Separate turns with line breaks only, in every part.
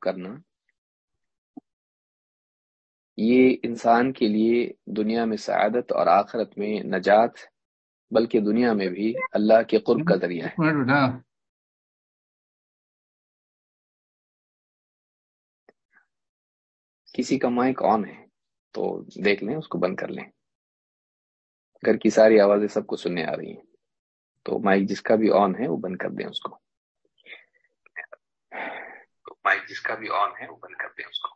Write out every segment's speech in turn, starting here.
کرنا۔ یہ انسان کے لیے دنیا میں سعادت اور آخرت میں نجات، بلکہ دنیا میں بھی اللہ کے قرب کا ذریعہ ہے۔ کسی کا مائک آن ہے تو دیکھ لیں، اس کو بند کر لیں۔ گھر کی ساری آوازیں سب کو سننے آ رہی ہیں۔ تو مائک جس کا بھی آن ہے، وہ بند کر دیں اس کو۔ مائک جس کا بھی آن ہے وہ بند کر دیں اس کو۔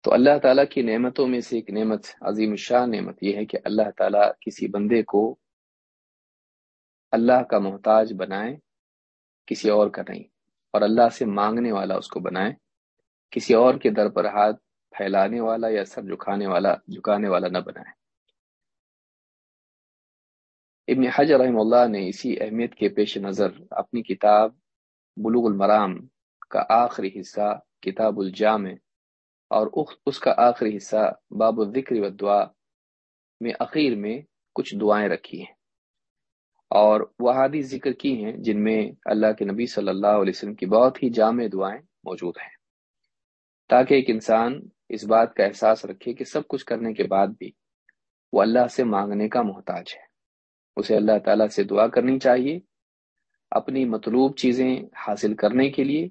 تو اللہ تعالیٰ کی نعمتوں میں سے ایک نعمت، عظیم شاہ نعمت یہ ہے کہ اللہ تعالیٰ کسی بندے کو اللہ کا محتاج بنائے، کسی اور کا نہیں۔ اور اللہ سے مانگنے والا اس کو بنائے، کسی اور کے در پر ہاتھ پھیلانے والا یا سر جھکانے والا جھکانے والا نہ بنائے۔ ابن حج رحم اللہ نے اسی اہمیت کے پیش نظر اپنی کتاب بلوغ المرام کا آخری حصہ کتاب الجامع اور اس کا آخری حصہ باب الذکر و دعا میں اخیر میں کچھ دعائیں رکھی ہیں۔ اور وہ حادی ذکر کی ہیں جن میں اللہ کے نبی صلی اللہ علیہ وسلم کی بہت ہی جامع دعائیں موجود ہیں۔ تاکہ ایک انسان اس بات کا احساس رکھے کہ سب کچھ کرنے کے بعد بھی وہ اللہ سے مانگنے کا محتاج ہے۔ اسے اللہ تعالیٰ سے دعا کرنی چاہیے، اپنی مطلوب چیزیں حاصل کرنے کے لیے،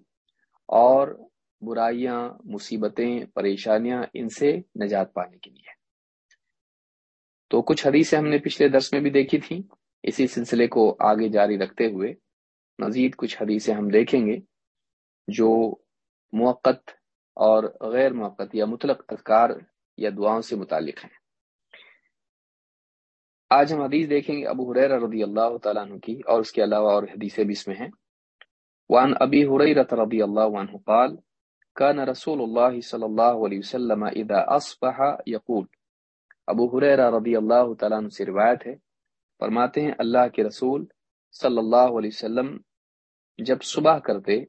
اور برائیاں، مصیبتیں، پریشانیاں ان سے نجات پانے کے لیے۔ تو کچھ حدیثیں ہم نے پچھلے درس میں بھی دیکھی تھیں۔ اسی سلسلے کو آگے جاری رکھتے ہوئے مزید کچھ حدیثیں ہم دیکھیں گے جو موقع اور غیر موقع یا مطلق اذکار یا دعاؤں سے متعلق ہیں۔ آج ہم حدیث دیکھیں گے ابو حریر رضی اللہ تعالیٰ عنہ کی اور اس کے علاوہ اور حدیثیں بھی اس میں ہیں۔ وان ابی حریرت رضی اللہ عنہ قال كان رسول اللہ صلی اللہ علیہ وسلم اذا اصبح يقول ابو حریرہ رضی اللہ تعالیٰ عنہ سے روایت ہے۔ فرماتے ہیں، اللہ کے رسول صلی اللہ علیہ وسلم جب صبح کرتے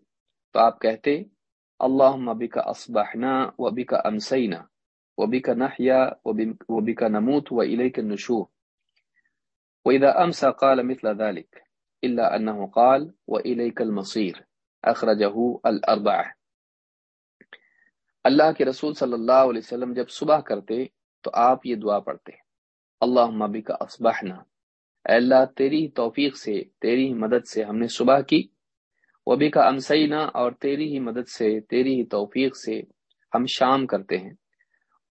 تو آپ کہتے، اللہم بک اصبحنا و بک امسینا و بک نحیا و بک نموت و الیک النشور وإذا أمسى قال مثل ذلك إلا أنه قال وإليك المصير أخرجه الأربعة اللہ کے رسول صلی اللہ علیہ وسلم جب صبح کرتے تو آپ یہ دعا پڑھتے اللہ مبی کا اسبحنا اے اللہ، تیری توفیق سے، تیری ہی مدد سے ہم نے صبح کی۔ وبی کا امسینا اور تیری ہی مدد سے، تیری ہی توفیق سے ہم شام کرتے ہیں۔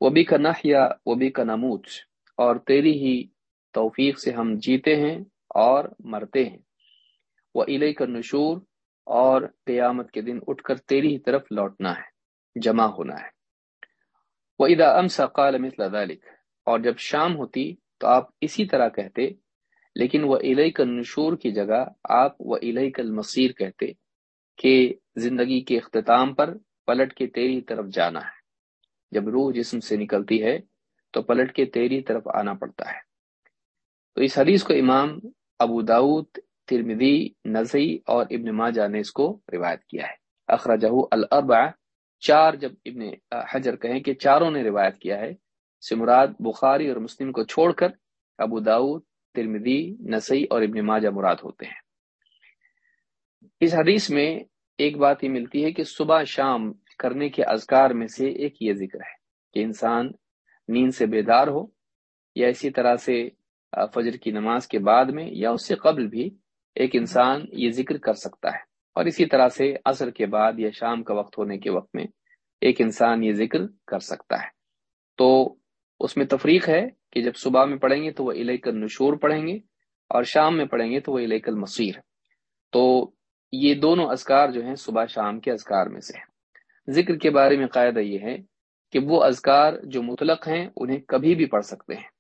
وبی کا نحیا وبی کا نموچ اور تیری ہی توفیق سے ہم جیتے ہیں اور مرتے ہیں۔ وہ علیہ کا نشور اور قیامت کے دن اٹھ کر تیری ہی طرف لوٹنا ہے، جمع ہونا ہے۔ وہ ادا ام سقال مثل ذلك۔ اور جب شام ہوتی تو آپ اسی طرح کہتے، لیکن وہ علیہ کا نشور کی جگہ آپ وہ علیہ کل مصیر کہتے کہ زندگی کے اختتام پر پلٹ کے تیری طرف جانا ہے۔ جب روح جسم سے نکلتی ہے تو پلٹ کے تیری طرف آنا پڑتا ہے۔ تو اس حدیث کو امام ابو داود ترمدی نزی اور ابن ماجہ نے اس کو روایت کیا ہے۔ اخراجہ الربع چار جب ابن حجر کہیں کہ چاروں نے روایت کیا ہے سمراد بخاری اور مسلم کو چھوڑ کر ابو داود ترمدی نسی اور ابن ماجہ مراد ہوتے ہیں۔ اس حدیث میں ایک بات ہی ملتی ہے کہ صبح شام کرنے کے اذکار میں سے ایک یہ ذکر ہے کہ انسان نیند سے بیدار ہو یا اسی طرح سے فجر کی نماز کے بعد میں یا اس سے قبل بھی ایک انسان یہ ذکر کر سکتا ہے۔ اور اسی طرح سے عصر کے بعد یا شام کا وقت ہونے کے وقت میں ایک انسان یہ ذکر کر سکتا ہے۔ تو اس میں تفریق ہے کہ جب صبح میں پڑھیں گے تو وہ علیہ کل نشور پڑھیں گے اور شام میں پڑھیں گے تو وہ علیہ کل مصیر تو یہ دونوں اذکار جو ہیں صبح شام کے اذکار میں سے ہیں۔ ذکر کے بارے میں قاعدہ یہ ہے کہ وہ اذکار جو مطلق ہیں انہیں کبھی بھی پڑھ سکتے ہیں۔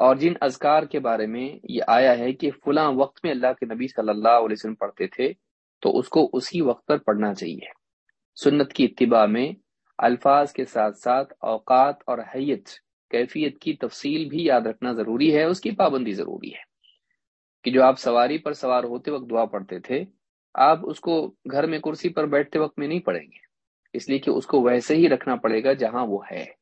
اور جن اذکار کے بارے میں یہ آیا ہے کہ فلاں وقت میں اللہ کے نبی صلی اللہ علیہ وسلم پڑھتے تھے، تو اس کو اسی وقت پر پڑھنا چاہیے۔ سنت کی اتباع میں الفاظ کے ساتھ ساتھ اوقات اور حیت، کیفیت کی تفصیل بھی یاد رکھنا ضروری ہے، اس کی پابندی ضروری ہے۔ کہ جو آپ سواری پر سوار ہوتے وقت دعا پڑھتے تھے، آپ اس کو گھر میں کرسی پر بیٹھتے وقت میں نہیں پڑھیں گے، اس لیے کہ اس کو ویسے ہی رکھنا پڑے گا جہاں وہ ہے۔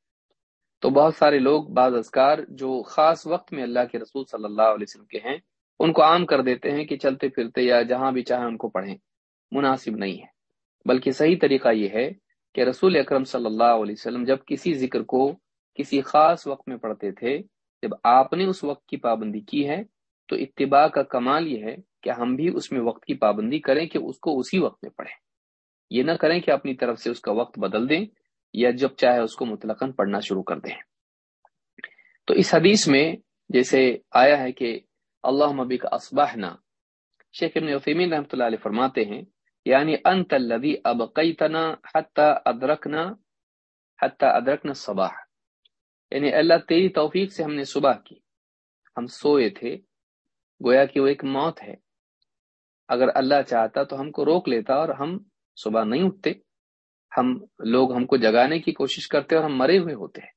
تو بہت سارے لوگ، بعض اذکار جو خاص وقت میں اللہ کے رسول صلی اللہ علیہ وسلم کے ہیں، ان کو عام کر دیتے ہیں کہ چلتے پھرتے یا جہاں بھی چاہیں ان کو پڑھیں۔ مناسب نہیں ہے۔ بلکہ صحیح طریقہ یہ ہے کہ رسول اکرم صلی اللہ علیہ وسلم جب کسی ذکر کو کسی خاص وقت میں پڑھتے تھے، جب آپ نے اس وقت کی پابندی کی ہے، تو اتباع کا کمال یہ ہے کہ ہم بھی اس میں وقت کی پابندی کریں کہ اس کو اسی وقت میں پڑھیں۔ یہ نہ کریں کہ اپنی طرف سے اس کا وقت بدل دیں۔ یا جب چاہے اس کو مطلق پڑھنا شروع کر دیں۔ تو اس حدیث میں جیسے آیا ہے کہ اللہ مبی کا اسباہنا شیخ ابن عثیمین رحمۃ اللہ علیہ فرماتے ہیں یعنی انت الذي ابقيتنا حتى ادركنا حتى ادركنا الصباح۔ یعنی اللہ تیری توفیق سے ہم نے صبح کی۔ ہم سوئے تھے، گویا کہ وہ ایک موت ہے۔ اگر اللہ چاہتا تو ہم کو روک لیتا اور ہم صبح نہیں اٹھتے۔ ہم لوگ ہم کو جگانے کی کوشش کرتے اور ہم مرے ہوئے ہوتے ہیں۔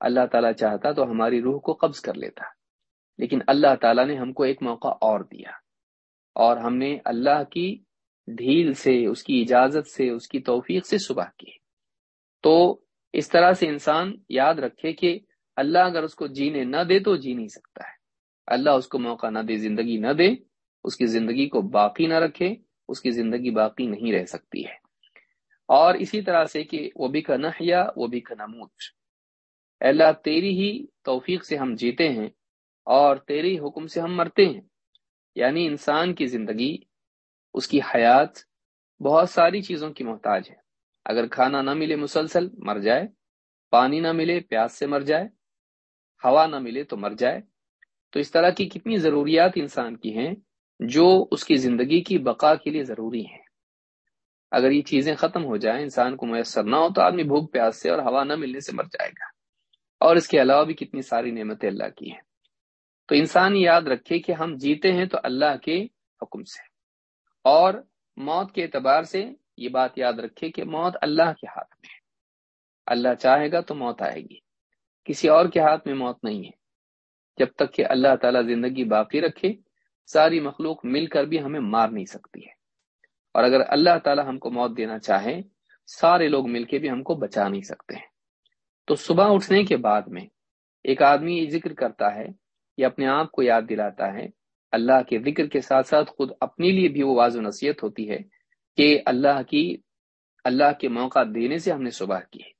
اللہ تعالیٰ چاہتا تو ہماری روح کو قبض کر لیتا۔ لیکن اللہ تعالیٰ نے ہم کو ایک موقع اور دیا۔ اور ہم نے اللہ کی ڈھیل سے، اس کی اجازت سے، اس کی توفیق سے صبح کی۔ تو اس طرح سے انسان یاد رکھے کہ اللہ اگر اس کو جینے نہ دے تو جی نہیں سکتا ہے۔ اللہ اس کو موقع نہ دے، زندگی نہ دے، اس کی زندگی کو باقی نہ رکھے، اس کی زندگی باقی نہیں رہ سکتی ہے۔ اور اسی طرح سے کہ وہ بھی کا نحیا وہ بھی کا نموت اللہ، تیری ہی توفیق سے ہم جیتے ہیں اور تیری حکم سے ہم مرتے ہیں۔ یعنی انسان کی زندگی، اس کی حیات، بہت ساری چیزوں کی محتاج ہے۔ اگر کھانا نہ ملے مسلسل، مر جائے۔ پانی نہ ملے، پیاس سے مر جائے۔ ہوا نہ ملے تو مر جائے۔ تو اس طرح کی کتنی ضروریات انسان کی ہیں جو اس کی زندگی کی بقا کے لیے ضروری ہیں۔ اگر یہ چیزیں ختم ہو جائیں، انسان کو میسر نہ ہو تو آدمی بھوک، پیاس سے اور ہوا نہ ملنے سے مر جائے گا۔ اور اس کے علاوہ بھی کتنی ساری نعمتیں اللہ کی ہیں۔ تو انسان یاد رکھے کہ ہم جیتے ہیں تو اللہ کے حکم سے۔ اور موت کے اعتبار سے یہ بات یاد رکھے کہ موت اللہ کے ہاتھ میں ہے۔ اللہ چاہے گا تو موت آئے گی۔ کسی اور کے ہاتھ میں موت نہیں ہے۔ جب تک کہ اللہ تعالیٰ زندگی باقی رکھے، ساری مخلوق مل کر بھی ہمیں مار نہیں سکتی ہے۔ اور اگر اللہ تعالیٰ ہم کو موت دینا چاہے، سارے لوگ مل کے بھی ہم کو بچا نہیں سکتے۔ تو صبح اٹھنے کے بعد میں ایک آدمی یہ ذکر کرتا ہے یا اپنے آپ کو یاد دلاتا ہے، اللہ کے ذکر کے ساتھ ساتھ خود اپنے لیے بھی وہ واضح نصیحت ہوتی ہے کہ اللہ کی، اللہ کے موقع دینے سے ہم نے صبح کی ہے۔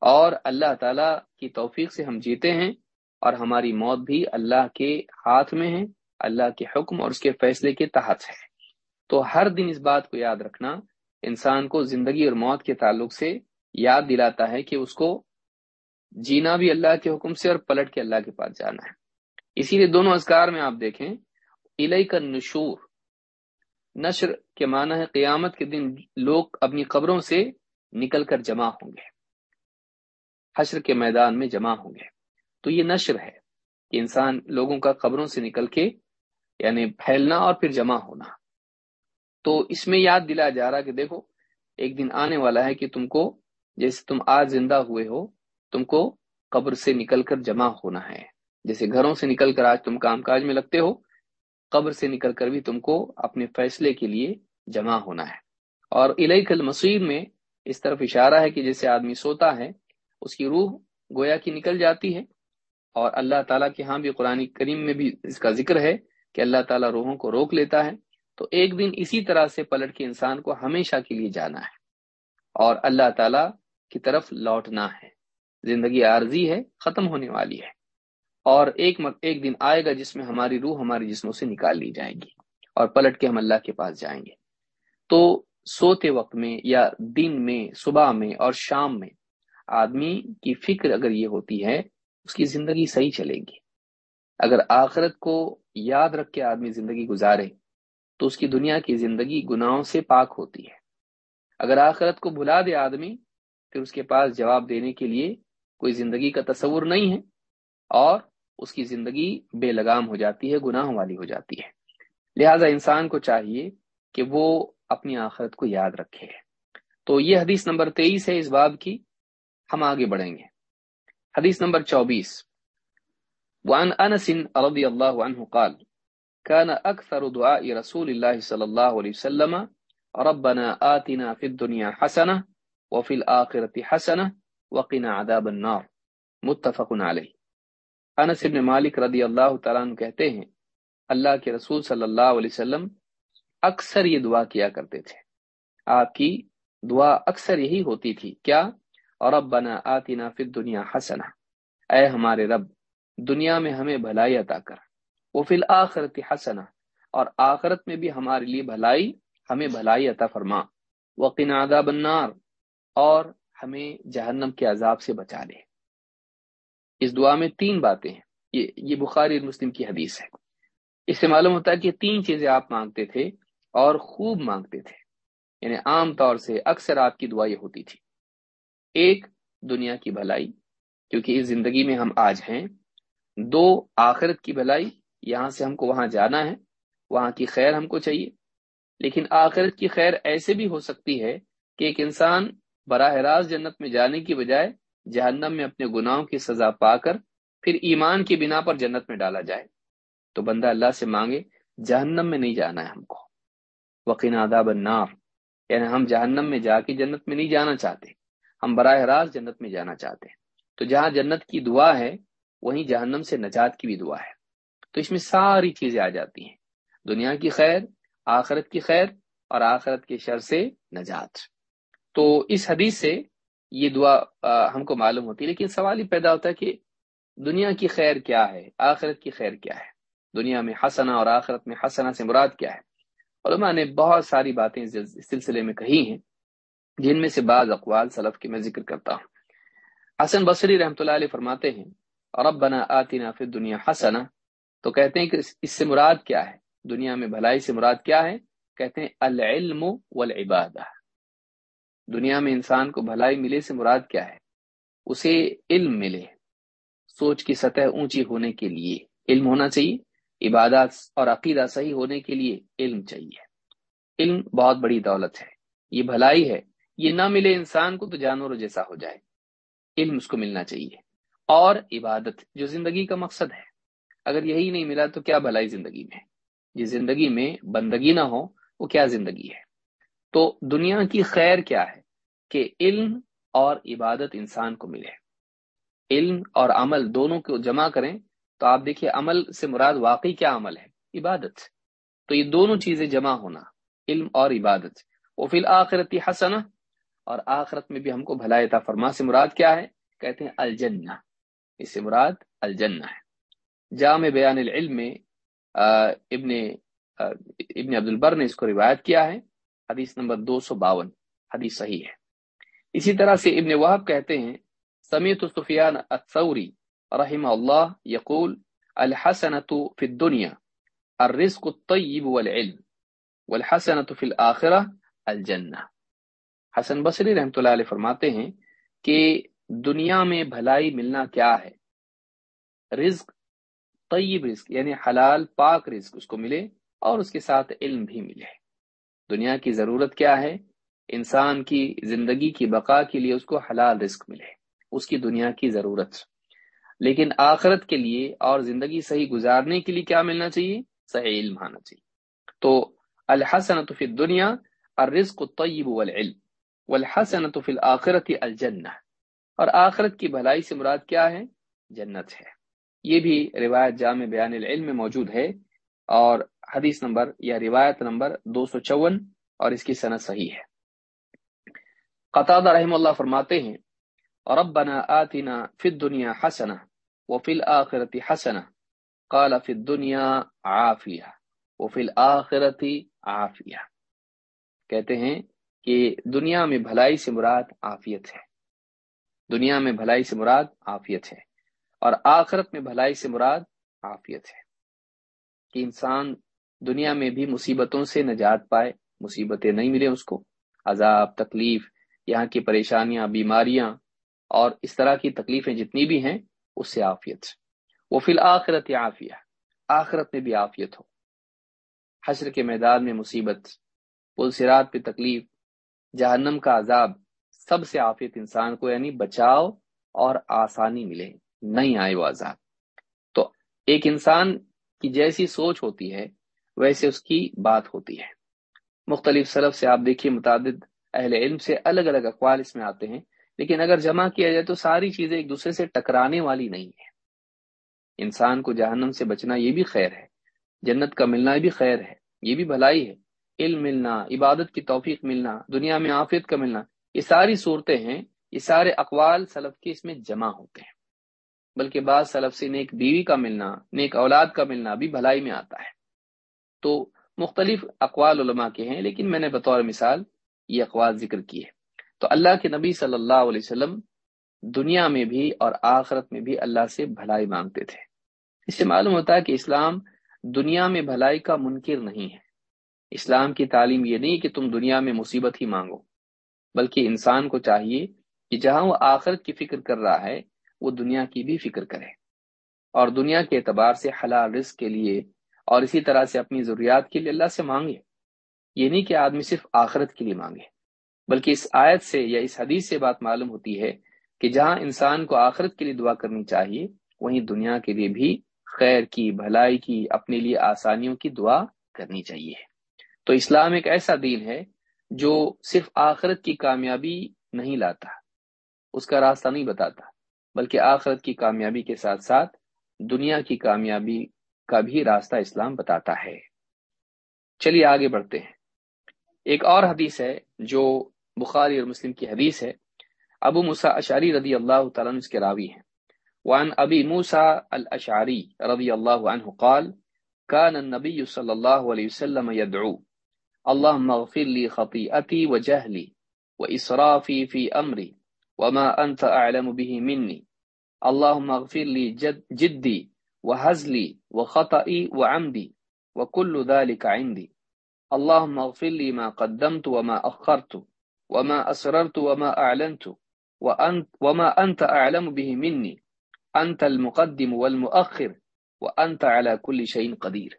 اور اللہ تعالی کی توفیق سے ہم جیتے ہیں اور ہماری موت بھی اللہ کے ہاتھ میں ہے، اللہ کے حکم اور اس کے فیصلے کے تحت ہے۔ تو ہر دن اس بات کو یاد رکھنا انسان کو زندگی اور موت کے تعلق سے یاد دلاتا ہے کہ اس کو جینا بھی اللہ کے حکم سے اور پلٹ کے اللہ کے پاس جانا ہے۔ اسی لیے دونوں اذکار میں آپ دیکھیں الہی کا نشور نشر کے معنی ہے قیامت کے دن لوگ اپنی قبروں سے نکل کر جمع ہوں گے۔ حشر کے میدان میں جمع ہوں گے۔ تو یہ نشر ہے کہ انسان لوگوں کا قبروں سے نکل کے یعنی پھیلنا اور پھر جمع ہونا۔ تو اس میں یاد دلایا جا رہا کہ دیکھو، ایک دن آنے والا ہے کہ تم کو جیسے تم آج زندہ ہوئے ہو، تم کو قبر سے نکل کر جمع ہونا ہے۔ جیسے گھروں سے نکل کر آج تم کام کاج میں لگتے ہو، قبر سے نکل کر بھی تم کو اپنے فیصلے کے لیے جمع ہونا ہے۔ اور کل مسیح میں اس طرف اشارہ ہے کہ جیسے آدمی سوتا ہے، اس کی روح گویا کی نکل جاتی ہے۔ اور اللہ تعالیٰ کے ہاں بھی قرآن کریم میں بھی اس کا ذکر ہے کہ اللہ تعالیٰ روحوں کو روک لیتا ہے۔ تو ایک دن اسی طرح سے پلٹ کے انسان کو ہمیشہ کے لیے جانا ہے اور اللہ تعالیٰ کی طرف لوٹنا ہے۔ زندگی عارضی ہے، ختم ہونے والی ہے۔ اور ایک ایک دن آئے گا جس میں ہماری روح ہمارے جسموں سے نکال لی جائے گی اور پلٹ کے ہم اللہ کے پاس جائیں گے۔ تو سوتے وقت میں یا دن میں، صبح میں اور شام میں آدمی کی فکر اگر یہ ہوتی ہے، اس کی زندگی صحیح چلے گی۔ اگر آخرت کو یاد رکھ کے آدمی زندگی گزارے تو اس کی دنیا کی زندگی گناہوں سے پاک ہوتی ہے۔ اگر آخرت کو بھلا دے آدمی، پھر اس کے پاس جواب دینے کے لیے کوئی زندگی کا تصور نہیں ہے اور اس کی زندگی بے لگام ہو جاتی ہے، گناہوں والی ہو جاتی ہے۔ لہذا انسان کو چاہیے کہ وہ اپنی آخرت کو یاد رکھے۔ تو یہ حدیث نمبر تیئیس ہے اس باب کی۔ ہم آگے بڑھیں گے۔ حدیث نمبر چوبیس۔ وعن انس رضی اللہ عنہ قال كان اکثر دعاء رسول اللہ صلی اللہ علیہ وسلم، ربنا آتنا في الدنيا حسنة وفي الآخرة حسنة وقنا عذاب النار. متفق علیہ انس ابن مالک رضی اللہ تعالیٰ عنہ کہتے ہیں، اللہ کے رسول صلی اللہ علیہ وسلم اکثر یہ دعا کیا کرتے تھے۔ آپ کی دعا اکثر یہی ہوتی تھی، کیا؟ اور اب بنا آتی نا دنیا حسنا اے ہمارے رب، دنیا میں ہمیں بھلائی عطا کر۔ وہ فی الآخرت حسنا اور آخرت میں بھی ہمارے لیے بھلائی، ہمیں بھلائی عطا فرما۔ وقین عذاب النار، اور ہمیں جہنم کے عذاب سے بچا لے۔ اس دعا میں تین باتیں ہیں۔ یہ یہ بخاری مسلم کی حدیث ہے۔ اس سے معلوم ہوتا ہے کہ تین چیزیں آپ مانگتے تھے اور خوب مانگتے تھے۔ یعنی عام طور سے اکثر آپ کی دعا یہ ہوتی تھی۔ ایک، دنیا کی بھلائی، کیونکہ اس زندگی میں ہم آج ہیں۔ دو، آخرت کی بھلائی۔ یہاں سے ہم کو وہاں جانا ہے، وہاں کی خیر ہم کو چاہیے۔ لیکن آخرت کی خیر ایسے بھی ہو سکتی ہے کہ ایک انسان براہ راست جنت میں جانے کی بجائے جہنم میں اپنے گناہوں کی سزا پا کر پھر ایمان کی بنا پر جنت میں ڈالا جائے۔ تو بندہ اللہ سے مانگے، جہنم میں نہیں جانا ہے ہم کو۔ وقین آداب النار۔ یعنی ہم جہنم میں جا کے جنت میں نہیں جانا چاہتے۔ ہم براہ راست جنت میں جانا چاہتے ہیں۔ تو جہاں جنت کی دعا ہے، وہیں جہنم سے نجات کی بھی دعا ہے۔ تو اس میں ساری چیزیں آ جاتی ہیں۔ دنیا کی خیر، آخرت کی خیر اور آخرت کے شر سے نجات۔ تو اس حدیث سے یہ دعا ہم کو معلوم ہوتی ہے، لیکن سوال ہی پیدا ہوتا ہے کہ دنیا کی خیر کیا ہے؟ آخرت کی خیر کیا ہے؟ دنیا میں حسنا اور آخرت میں حسنا سے مراد کیا ہے؟ علماء نے بہت ساری باتیں اس سلسلے میں کہی ہیں، جن میں سے بعض اقوال سلف کے میں ذکر کرتا ہوں۔ حسن بصری رحمۃ اللہ علیہ فرماتے ہیں اور اب بنا آتی دنیا حسنا تو کہتے ہیں کہ اس سے مراد کیا ہے؟ دنیا میں بھلائی سے مراد کیا ہے؟ کہتے ہیں العلم والعبادہ۔ دنیا میں انسان کو بھلائی ملے سے مراد کیا ہے؟ اسے علم ملے، سوچ کی سطح اونچی ہونے کے لیے۔ علم ہونا چاہیے، عبادات اور عقیدہ صحیح ہونے کے لیے علم چاہیے۔ علم بہت بڑی دولت ہے، یہ بھلائی ہے۔ یہ نہ ملے انسان کو تو جانوروں جیسا ہو جائے۔ علم اس کو ملنا چاہیے۔ اور عبادت جو زندگی کا مقصد ہے۔ اگر یہی نہیں ملا تو کیا بھلائی زندگی میں؟ جس زندگی میں بندگی نہ ہو، وہ کیا زندگی ہے؟ تو دنیا کی خیر کیا ہے؟ کہ علم اور عبادت انسان کو ملے۔ علم اور عمل دونوں کو جمع کریں تو آپ دیکھیے عمل سے مراد واقعی کیا عمل ہے؟ عبادت۔ تو یہ دونوں چیزیں جمع ہونا، علم اور عبادت۔ وہ فی الآخرتی حسنا اور آخرت میں بھی ہم کو بھلائی تھا فرما سے مراد کیا ہے؟ کہتے ہیں الجنہ۔ اس سے مراد الجنہ ہے۔ جامع بیان العلم میں ابن ابن عبد البر نے اس کو روایت کیا ہے۔ حدیث نمبر دو سو باون، حدیث صحیح ہے۔ اسی طرح سے ابن وحب کہتے ہیں، سمیت سفیان الثوری رحم اللہ یقول، الحسنۃ فی الدنیا، الرزق الطیب والعلم، والحسنۃ فی الاخرہ الجنہ۔ حسن بصری رحمۃ اللہ علیہ فرماتے ہیں کہ دنیا میں بھلائی ملنا کیا ہے؟ رزق طیب رزق یعنی حلال پاک رزق اس کو ملے اور اس کے ساتھ علم بھی ملے۔ دنیا کی ضرورت کیا ہے؟ انسان کی زندگی کی بقا کے لیے اس کو حلال رزق ملے، اس کی دنیا کی ضرورت۔ لیکن آخرت کے لیے اور زندگی صحیح گزارنے کے لیے کیا ملنا چاہیے؟ صحیح علم آنا چاہیے۔ تو الحسن فی الدنیا الرزق الطیب والعلم والحسن فی الاخرت الجنہ۔ اور آخرت کی بھلائی سے مراد کیا ہے؟ جنت ہے۔ یہ بھی روایت جامع بیان العلم میں موجود ہے اور حدیث نمبر یا روایت نمبر دو سو چون اور اس کی صنعت صحیح ہے۔ قطع رحم اللہ فرماتے ہیں، ربنا آتنا فی الدنیا حسنا وفی الاخرت حسنا قال فی الدنیا عافیہ وفی الاخرت عافیہ۔ کہتے ہیں کہ دنیا میں بھلائی سے مراد عافیت ہے۔ دنیا میں بھلائی سے مراد عافیت ہے۔ اور آخرت میں بھلائی سے مراد عافیت ہے۔ کہ انسان دنیا میں بھی مصیبتوں سے نجات پائے، مصیبتیں نہیں ملے اس کو، عذاب، تکلیف، یہاں کی پریشانیاں، بیماریاں اور اس طرح کی تکلیفیں جتنی بھی ہیں، اس سے عافیت۔ وہ فی الآخرت عافیہ، آخرت میں بھی عافیت ہو۔ حشر کے میدان میں مصیبت، پل سرات پہ تکلیف، جہنم کا عذاب، سب سے عافیت انسان کو یعنی بچاؤ اور آسانی ملے۔ نہیں آئے وہ عذاب۔ تو ایک انسان کی جیسی سوچ ہوتی ہے، ویسے اس کی بات ہوتی ہے۔ مختلف صرف سے آپ دیکھیے، متعدد اہل علم سے الگ الگ اقوال اس میں آتے ہیں۔ لیکن اگر جمع کیا جائے تو ساری چیزیں ایک دوسرے سے ٹکرانے والی نہیں ہے انسان کو جہنم سے بچنا یہ بھی خیر ہے، جنت کا ملنا بھی خیر ہے، یہ بھی بھلائی ہے۔ علم ملنا، عبادت کی توفیق ملنا، دنیا میں آفیت کا ملنا، یہ ساری صورتیں ہیں، یہ سارے اقوال سلف کے اس میں جمع ہوتے ہیں۔ بلکہ بعض سلف سے نیک بیوی کا ملنا، نیک اولاد کا ملنا بھی بھلائی میں آتا ہے۔ تو مختلف اقوال علماء کے ہیں، لیکن میں نے بطور مثال یہ اقوال ذکر کی ہے تو اللہ کے نبی صلی اللہ علیہ وسلم دنیا میں بھی اور آخرت میں بھی اللہ سے بھلائی مانگتے تھے۔ اس سے معلوم ہوتا ہے کہ اسلام دنیا میں بھلائی کا منکر نہیں ہے۔ اسلام کی تعلیم یہ نہیں کہ تم دنیا میں مصیبت ہی مانگو، بلکہ انسان کو چاہیے کہ جہاں وہ آخرت کی فکر کر رہا ہے وہ دنیا کی بھی فکر کرے۔ اور دنیا کے اعتبار سے حلال رزق کے لیے اور اسی طرح سے اپنی ضروریات کے لیے اللہ سے مانگے۔ یہ نہیں کہ آدمی صرف آخرت کے لیے مانگے، بلکہ اس آیت سے یا اس حدیث سے بات معلوم ہوتی ہے کہ جہاں انسان کو آخرت کے لیے دعا کرنی چاہیے، وہیں دنیا کے لیے بھی خیر کی، بھلائی کی، اپنے لیے آسانیوں کی دعا کرنی چاہیے۔ تو اسلام ایک ایسا دین ہے جو صرف آخرت کی کامیابی نہیں لاتا، اس کا راستہ نہیں بتاتا۔ بلکہ آخرت کی کامیابی کے ساتھ ساتھ دنیا کی کامیابی کا بھی راستہ اسلام بتاتا ہے۔ چلیے آگے بڑھتے ہیں۔ ایک اور حدیث ہے جو بخاری اور مسلم کی حدیث ہے۔ ابو مسا اشاری رضی اللہ تعالیٰ اس کے راوی ہیں۔ وعن ابی موسا الاشعری رضی اللہ عنہ قال كان النبي صلى الله عليه وسلم يدعو اللهم اغفر لي خطيئتي وجهلي وإسرافي في أمري وما أنت أعلم به مني اللهم اغفر لي جد جدي وهزلي وخطئي وعمدي وكل ذلك عندي اللهم اغفر لي ما قدمت وما أخرت وما أسررت وما أعلنت وأنت وما أنت أعلم به مني أنت المقدم والمؤخر وأنت على كل شيء قدير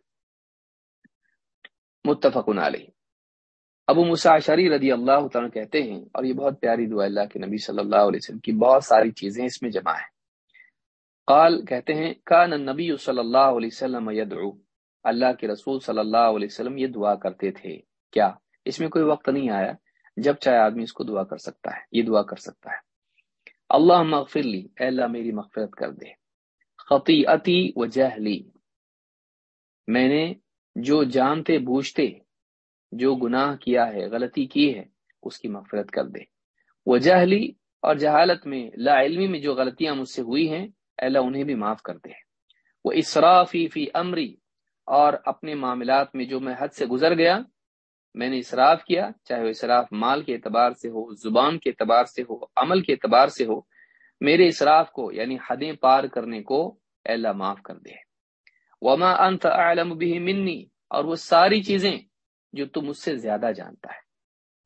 متفق علیہ. ابو مساشری رضی اللہ تعالیٰ کہتے ہیں، اور یہ بہت پیاری دعا اللہ کے نبی صلی اللہ علیہ وسلم کی بہت ساری چیزیں اس میں جمع ہیں۔ قال، کہتے ہیں، کان النبی صلی اللہ علیہ وسلم یدعو. اللہ کے رسول صلی اللہ علیہ وسلم یہ دعا کرتے تھے۔ کیا؟ اس میں کوئی وقت نہیں آیا جب چاہے آدمی اس کو دعا کر سکتا ہے، یہ دعا کر سکتا ہے۔ اللہ مغفر لی، اے اللہ میری مغفرت کر دے۔ خطیعتی و جہلی۔ میں نے جو جانتے بوجھتے، جو گناہ کیا ہے، غلطی کی ہے، اس کی مغفرت کر دے۔ وہ جہلی، اور جہالت میں، لا علمی میں جو غلطیاں مجھ سے ہوئی ہیں اللہ انہیں بھی معاف کر دے۔ وہ اسرافی فی امری، اور اپنے معاملات میں جو میں حد سے گزر گیا، میں نے اسراف کیا، چاہے وہ اسراف مال کے اعتبار سے ہو، زبان کے اعتبار سے ہو، عمل کے اعتبار سے ہو، میرے اسراف کو یعنی حدیں پار کرنے کو اللہ معاف کر دے۔ وما انت اعلم به منی، اور وہ ساری چیزیں جو تو مجھ سے زیادہ جانتا ہے۔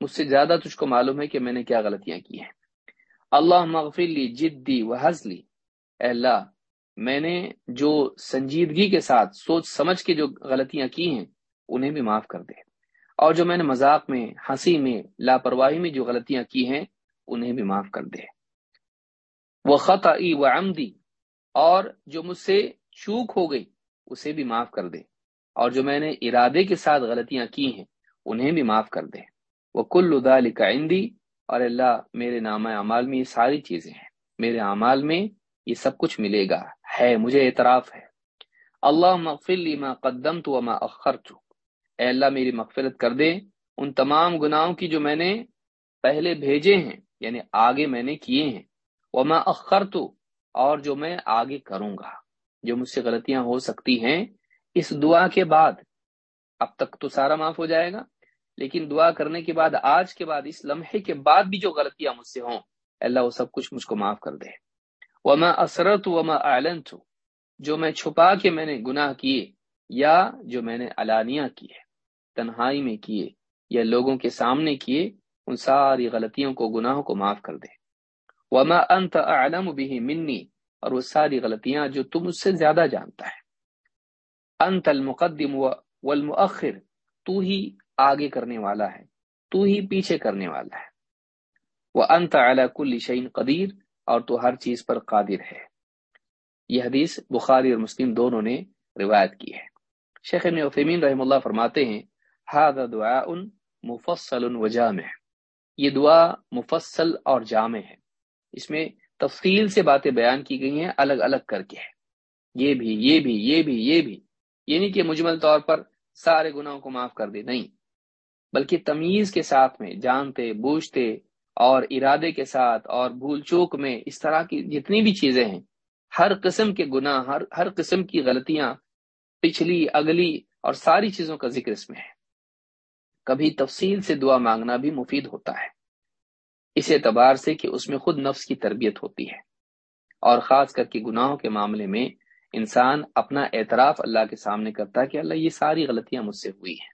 مجھ سے زیادہ تجھ کو معلوم ہے کہ میں نے کیا غلطیاں کی ہیں۔ اللہ مغفر لی جدی و حضلی اے اللہ، میں نے جو سنجیدگی کے ساتھ سوچ سمجھ کے جو غلطیاں کی ہیں، انہیں بھی معاف کر دے۔ اور جو میں نے مذاق میں، ہنسی میں، لاپرواہی میں جو غلطیاں کی ہیں، انہیں بھی معاف کر دے۔ وہ خط و عمدی، اور جو مجھ سے چوک ہو گئی، اسے بھی معاف کر دے۔ اور جو میں نے ارادے کے ساتھ غلطیاں کی ہیں، انہیں بھی معاف کر دے۔ وہ کل ادا عندی، اور اللہ، میرے نام اعمال میں یہ ساری چیزیں ہیں۔ میرے اعمال میں یہ سب کچھ ملے گا۔ ہے، مجھے اعتراف ہے۔ اللہ مغفر ما قدم تو ما اخر اے اللہ، میری مغفرت کر دے۔ ان تمام گناہوں کی جو میں نے پہلے بھیجے ہیں یعنی آگے میں نے کیے ہیں۔ وہ میں اخر تو اور جو میں آگے کروں گا۔ جو مجھ سے غلطیاں ہو سکتی ہیں، اس دعا کے بعد۔ اب تک تو سارا معاف ہو جائے گا۔ لیکن دعا کرنے کے بعد، آج کے بعد، اس لمحے کے بعد بھی جو غلطیاں مجھ سے ہوں اللہ، وہ سب کچھ مجھ کو معاف کر دے۔ وہ میں اثرت و میں جو میں چھپا کے میں نے گناہ کیے یا جو میں نے علانیہ کیے تنہائی میں کیے یا لوگوں کے سامنے کیے، ان ساری غلطیوں کو، گناہوں کو معاف کر دے۔ وما انت اعلم به منی اور وہ ساری غلطیاں جو تم اس سے زیادہ جانتا ہے۔ انت المقدم والمؤخر، تو ہی آگے کرنے والا ہے، تو ہی پیچھے کرنے والا ہے۔ وہ انت علی کل شعین قدیر اور تو ہر چیز پر قادر ہے۔ یہ حدیث بخاری اور مسلم دونوں نے روایت کی ہے۔ شیخ عثیمین رحم اللہ فرماتے ہیں هذا دعاء مفصل و جامع۔ یہ دعا مفصل اور جامع ہے۔ اس میں تفصیل سے باتیں بیان کی گئی ہیں، الگ الگ کر کے۔ یہ بھی یہ بھی یہ بھی یہ بھی۔ یہ نہیں کہ مجمل طور پر سارے گناہوں کو معاف کر دے۔ نہیں، بلکہ تمیز کے ساتھ میں جانتے، بوجھتے اور ارادے کے ساتھ اور بھول چوک میں اس طرح کی جتنی بھی چیزیں ہیں، ہر قسم کے گناہ، ہر ہر قسم کی غلطیاں پچھلی، اگلی اور ساری چیزوں کا ذکر اس میں ہے۔ کبھی تفصیل سے دعا مانگنا بھی مفید ہوتا ہے۔ اس اعتبار سے کہ اس میں خود نفس کی تربیت ہوتی ہے۔ اور خاص کر کے گناہوں کے معاملے میں انسان اپنا اعتراف اللہ کے سامنے کرتا ہے کہ اللہ یہ ساری غلطیاں مجھ سے ہوئی ہیں۔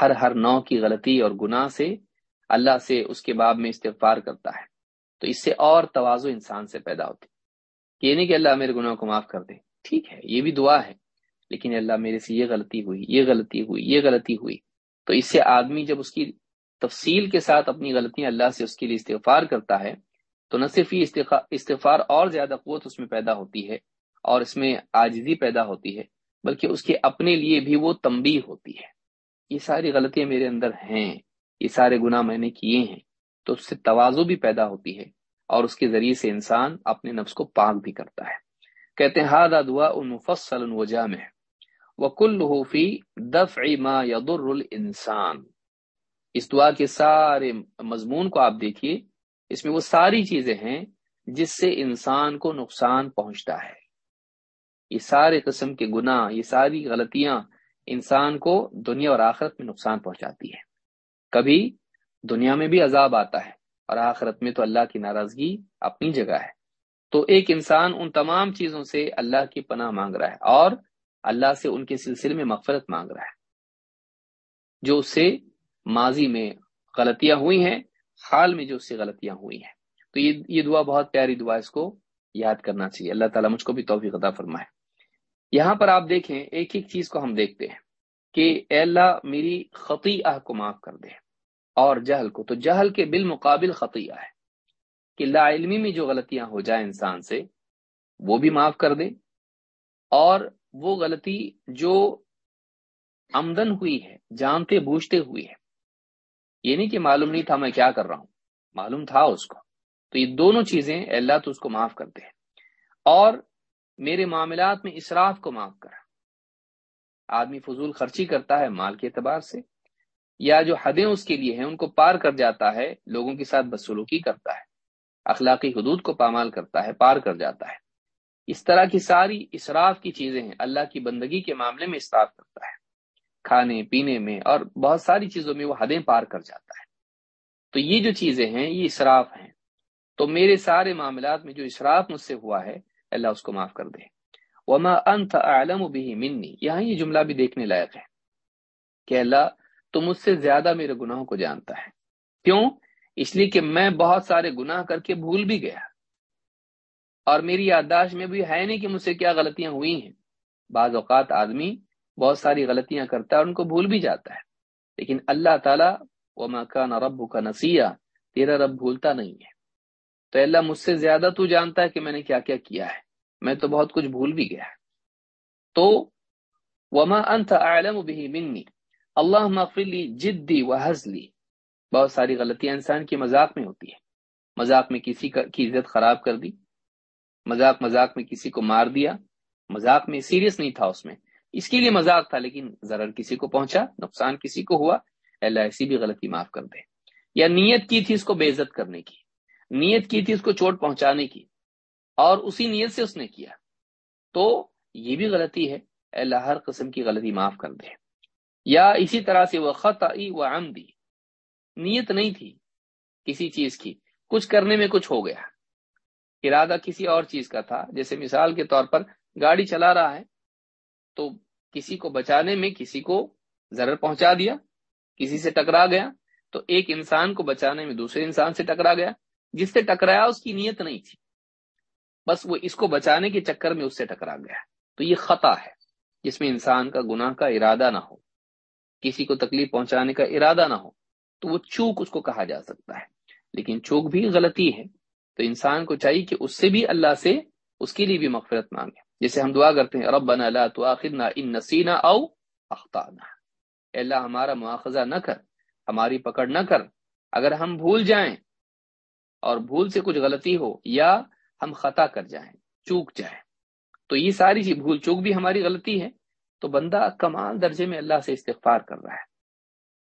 ہر ہر نو کی غلطی اور گناہ سے اللہ سے اس کے باب میں استغفار کرتا ہے۔ تو اس سے اور توازو انسان سے پیدا ہوتی یہ نہیں کہ اللہ میرے گناہ کو معاف کر دے۔ ٹھیک ہے، یہ بھی دعا ہے۔ لیکن اللہ میرے سے یہ غلطی ہوئی، یہ غلطی ہوئی، یہ غلطی ہوئی۔ تو اس سے آدمی جب اس کی تفصیل کے ساتھ اپنی غلطیاں اللہ سے اس کے لیے استغفار کرتا ہے، تو نہ صرف یہ استغفار اور زیادہ قوت اس میں پیدا ہوتی ہے اور اس میں آجزی پیدا ہوتی ہے، بلکہ اس کے اپنے لیے بھی وہ تمبی ہوتی ہے۔ یہ ساری غلطیاں میرے اندر ہیں۔ یہ سارے گناہ میں نے کیے ہیں، تو اس سے توازو بھی پیدا ہوتی ہے اور اس کے ذریعے سے انسان اپنے نفس کو پاک بھی کرتا ہے۔ کہتے ہیں ہاد دعا مفصل و جامع۔ وکل حفی دف ما یدر الانسان۔ اس دعا کے سارے مضمون کو آپ دیکھیے، اس میں وہ ساری چیزیں ہیں جس سے انسان کو نقصان پہنچتا ہے۔ یہ سارے قسم کے گناہ، یہ ساری غلطیاں انسان کو دنیا اور آخرت میں نقصان پہنچاتی ہے کبھی دنیا میں بھی عذاب آتا ہے اور آخرت میں تو اللہ کی ناراضگی اپنی جگہ ہے۔ تو ایک انسان ان تمام چیزوں سے اللہ کی پناہ مانگ رہا ہے اور اللہ سے ان کے سلسلے میں مغفرت مانگ رہا ہے۔ جو اس سے ماضی میں غلطیاں ہوئی ہیں، حال میں جو اس سے غلطیاں ہوئی ہیں۔ تو یہ یہ دعا بہت پیاری دعا اس کو یاد کرنا چاہیے۔ اللہ تعالیٰ مجھ کو بھی توفیق عطا فرمائے۔ یہاں پر آپ دیکھیں، ایک ایک چیز کو ہم دیکھتے ہیں۔ کہ اے اللہ، میری خطیہ کو معاف کر دے۔ اور جہل کو، تو جہل کے بالمقابل خطیہ ہے کہ لا علمی میں جو غلطیاں ہو جائیں انسان سے، وہ بھی معاف کر دے۔ اور وہ غلطی جو آمدن ہوئی ہے، جانتے بوجھتے ہوئی ہے۔ یہ نہیں کہ معلوم نہیں تھا میں کیا کر رہا ہوں، معلوم تھا اس کو۔ تو یہ دونوں چیزیں اللہ تو اس کو معاف کرتے ہیں اور میرے معاملات میں اسراف کو معاف کر۔ آدمی فضول خرچی کرتا ہے مال کے اعتبار سے، یا جو حدیں اس کے لیے ہیں، ان کو پار کر جاتا ہے، لوگوں کے ساتھ بدسلوکی کرتا ہے، اخلاقی حدود کو پامال کرتا ہے، پار کر جاتا ہے۔ اس طرح کی ساری اسراف کی چیزیں ہیں، اللہ کی بندگی کے معاملے میں اسراف کرتا ہے۔ کھانے، پینے میں اور بہت ساری چیزوں میں وہ حدیں پار کر جاتا ہے۔ تو یہ جو چیزیں ہیں، یہ اسراف ہیں۔ تو میرے سارے معاملات میں جو اسراف مجھ سے ہوا ہے، اللہ اس کو معاف کر دے۔ وما انت اعلم به منی یہاں یہ جملہ بھی دیکھنے لائق ہے کہ اللہ تو مجھ سے زیادہ میرے گناہوں کو جانتا ہے۔ کیوں؟ اس لیے کہ میں بہت سارے گناہ کر کے بھول بھی گیا۔ اور میری یادداشت میں بھی ہے نہیں کہ مجھ سے کیا غلطیاں ہوئی ہیں۔ بعض اوقات آدمی بہت ساری غلطیاں کرتا ہے اور ان کو بھول بھی جاتا ہے۔ لیکن اللہ تعالیٰ وہ مکان رب کا نسیہ تیرا رب بھولتا نہیں ہے۔ تو اللہ، مجھ سے زیادہ تو جانتا ہے کہ میں نے کیا کیا کیا ہے۔ میں تو بہت کچھ بھول بھی گیا تو وما انت اعلم به منی اللہ مغفر لی، جدی و بہت ساری غلطیاں انسان کی مذاق میں ہوتی ہے مذاق میں کسی کی عزت خراب کر دی۔ مذاق مذاق میں کسی کو مار دیا۔ مذاق میں سیریس نہیں تھا اس میں۔ اس کے لیے مذاق تھا، لیکن ضرر کسی کو پہنچا، نقصان کسی کو ہوا۔ اللہ، ایسی بھی غلطی معاف کر دے۔ یا نیت کی تھی اس کو بے عزت کرنے کی۔ نیت کی تھی اس کو چوٹ پہنچانے کی۔ اور اسی نیت سے اس نے کیا۔ تو یہ بھی غلطی ہے۔ اللہ، ہر قسم کی غلطی معاف کر دے۔ یا اسی طرح سے وہ خط آئی و عمدی۔ نیت نہیں تھی کسی چیز کی۔ کچھ کرنے میں کچھ ہو گیا۔ ارادہ کسی اور چیز کا تھا۔ جیسے مثال کے طور پر گاڑی چلا رہا ہے تو کسی کو بچانے میں کسی کو ضرر پہنچا دیا، کسی سے ٹکرا گیا۔ تو ایک انسان کو بچانے میں دوسرے انسان سے ٹکرا گیا۔ جس سے ٹکرایا اس کی نیت نہیں تھی۔ بس وہ اس کو بچانے کے چکر میں اس سے ٹکرا گیا۔ تو یہ خطا ہے جس میں انسان کا گناہ کا ارادہ نہ ہو، کسی کو تکلیف پہنچانے کا ارادہ نہ ہو، تو وہ چوک اس کو کہا جا سکتا ہے۔ لیکن چوک بھی غلطی ہے۔ تو انسان کو چاہیے کہ اس سے بھی اللہ سے اس کے لیے بھی مغفرت مانگے۔ جیسے ہم دعا کرتے ہیں رب لا تؤاخذنا ان نسینا او اخطانا۔ اللہ، ہمارا مواخذہ نہ کر، ہماری پکڑ نہ کر۔ اگر ہم بھول جائیں اور بھول سے کچھ غلطی ہو یا ہم خطا کر جائیں، چوک جائیں۔ تو یہ ساری چیز، بھول چوک بھی ہماری غلطی ہے۔ تو بندہ کمال درجے میں اللہ سے استغفار کر رہا ہے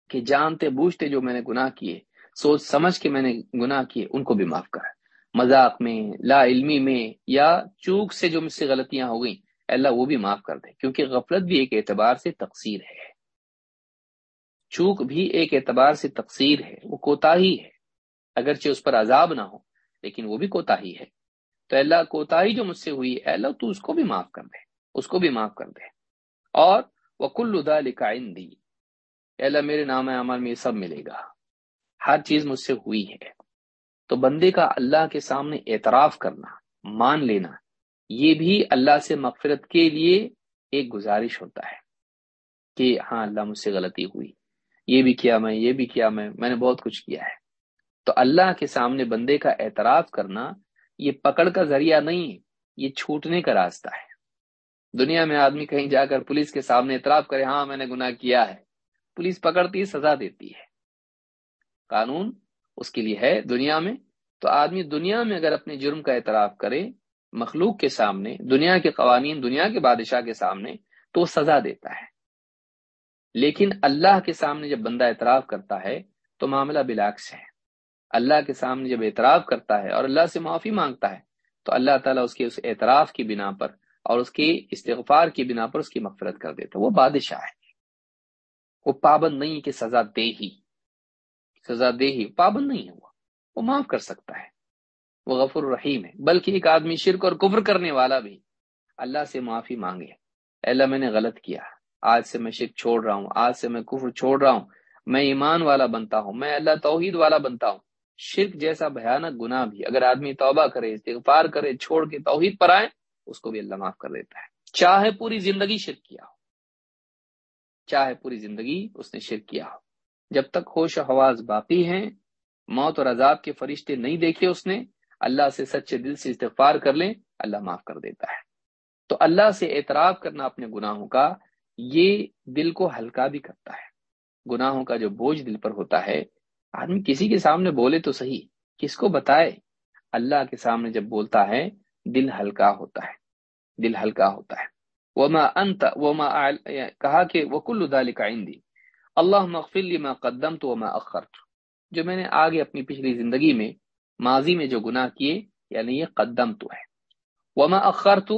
کہ جانتے، بوجھتے جو میں نے گناہ کیے، سوچ سمجھ کے میں نے گناہ کیے، ان کو بھی معاف کرا مذاق میں، لا علمی میں یا چوک سے جو مجھ سے غلطیاں ہو گئیں اللہ وہ بھی معاف کر دے۔ کیونکہ غفلت بھی ایک اعتبار سے تقسیر ہے۔ چوک بھی ایک اعتبار سے تقسیر ہے، وہ کوتا ہی ہے۔ اگرچہ اس پر عذاب نہ ہو، لیکن وہ بھی کوتا ہی ہے۔ تو اللہ کوتا ہی جو مجھ سے ہوئی اللہ، تو اس کو بھی معاف کر دے۔ اس کو بھی معاف کر دے۔ اور وہ کل ادا لکھائن دی اللہ، میرے نام عمل میں یہ سب ملے گا۔ ہر چیز مجھ سے ہوئی ہے۔ تو بندے کا اللہ کے سامنے اعتراف کرنا، مان لینا، یہ بھی اللہ سے مغفرت کے لیے ایک گزارش ہوتا ہے کہ ہاں اللہ مجھ سے غلطی ہوئی۔ یہ بھی کیا میں، یہ بھی کیا میں میں نے بہت کچھ کیا ہے۔ تو اللہ کے سامنے بندے کا اعتراف کرنا یہ پکڑ کا ذریعہ نہیں ہے یہ چھوٹنے کا راستہ ہے۔ دنیا میں آدمی کہیں جا کر پولیس کے سامنے اعتراف کرے ہاں میں نے گناہ کیا ہے۔ پولیس پکڑتی، سزا دیتی ہے۔ قانون اس کے لیے ہے دنیا میں۔ تو آدمی دنیا میں اگر اپنے جرم کا اعتراف کرے، مخلوق کے سامنے، دنیا کے قوانین، دنیا کے بادشاہ کے سامنے، تو وہ سزا دیتا ہے۔ لیکن اللہ کے سامنے جب بندہ اعتراف کرتا ہے، تو معاملہ بلاکس ہے۔ اللہ کے سامنے جب اعتراف کرتا ہے اور اللہ سے معافی مانگتا ہے، تو اللہ تعالیٰ اس کے اس اعتراف کی بنا پر اور اس کی استغفار کی بنا پر اس کی مغفرت کر دیتا ہے۔ وہ بادشاہ ہے۔ وہ پابند نہیں کہ سزا دے ہی۔ سزا دے ہی۔ پابند نہیں ہے وہ۔ وہ معاف کر سکتا ہے۔ وہ غفر الرحیم ہے۔ بلکہ ایک آدمی شرک اور کفر کرنے والا بھی اللہ سے معافی مانگے۔ اللہ، میں نے غلط کیا۔ آج سے میں شرک چھوڑ رہا ہوں۔ آج سے میں کفر چھوڑ رہا ہوں۔ میں ایمان والا بنتا ہوں۔ میں اللہ توحید والا بنتا ہوں۔ شرک جیسا بھیانک گناہ بھی۔ اگر آدمی توبہ کرے، استغفار کرے، چھوڑ کے توحید پر آئے، اس کو بھی اللہ معاف کر دیتا ہے۔ چاہے پوری زندگی شرک کیا ہو۔ چاہے پوری زندگی اس نے شرک کیا ہو۔ جب تک ہوش و حواز باقی ہیں، موت اور عذاب کے فرشتے نہیں دیکھے اس نے، اللہ سے سچے دل سے استغفار کر لیں، اللہ معاف کر دیتا ہے۔ تو اللہ سے اعتراف کرنا اپنے گناہوں کا، یہ دل کو ہلکا بھی کرتا ہے۔ گناہوں کا جو بوجھ دل پر ہوتا ہے آدمی کسی کے سامنے بولے تو صحیح، کس کو بتائے؟ اللہ کے سامنے جب بولتا ہے، دل ہلکا ہوتا ہے، دل ہلکا ہوتا ہے۔ وما انت وما کہا کہ وکل ذلك عندي۔ اللہ اغفر لي ما قدمت وما اخرت جو میں نے آگے اپنی پچھلی زندگی میں ماضی میں جو گناہ کیے یعنی یہ قدم تو ہے۔ وما اخرت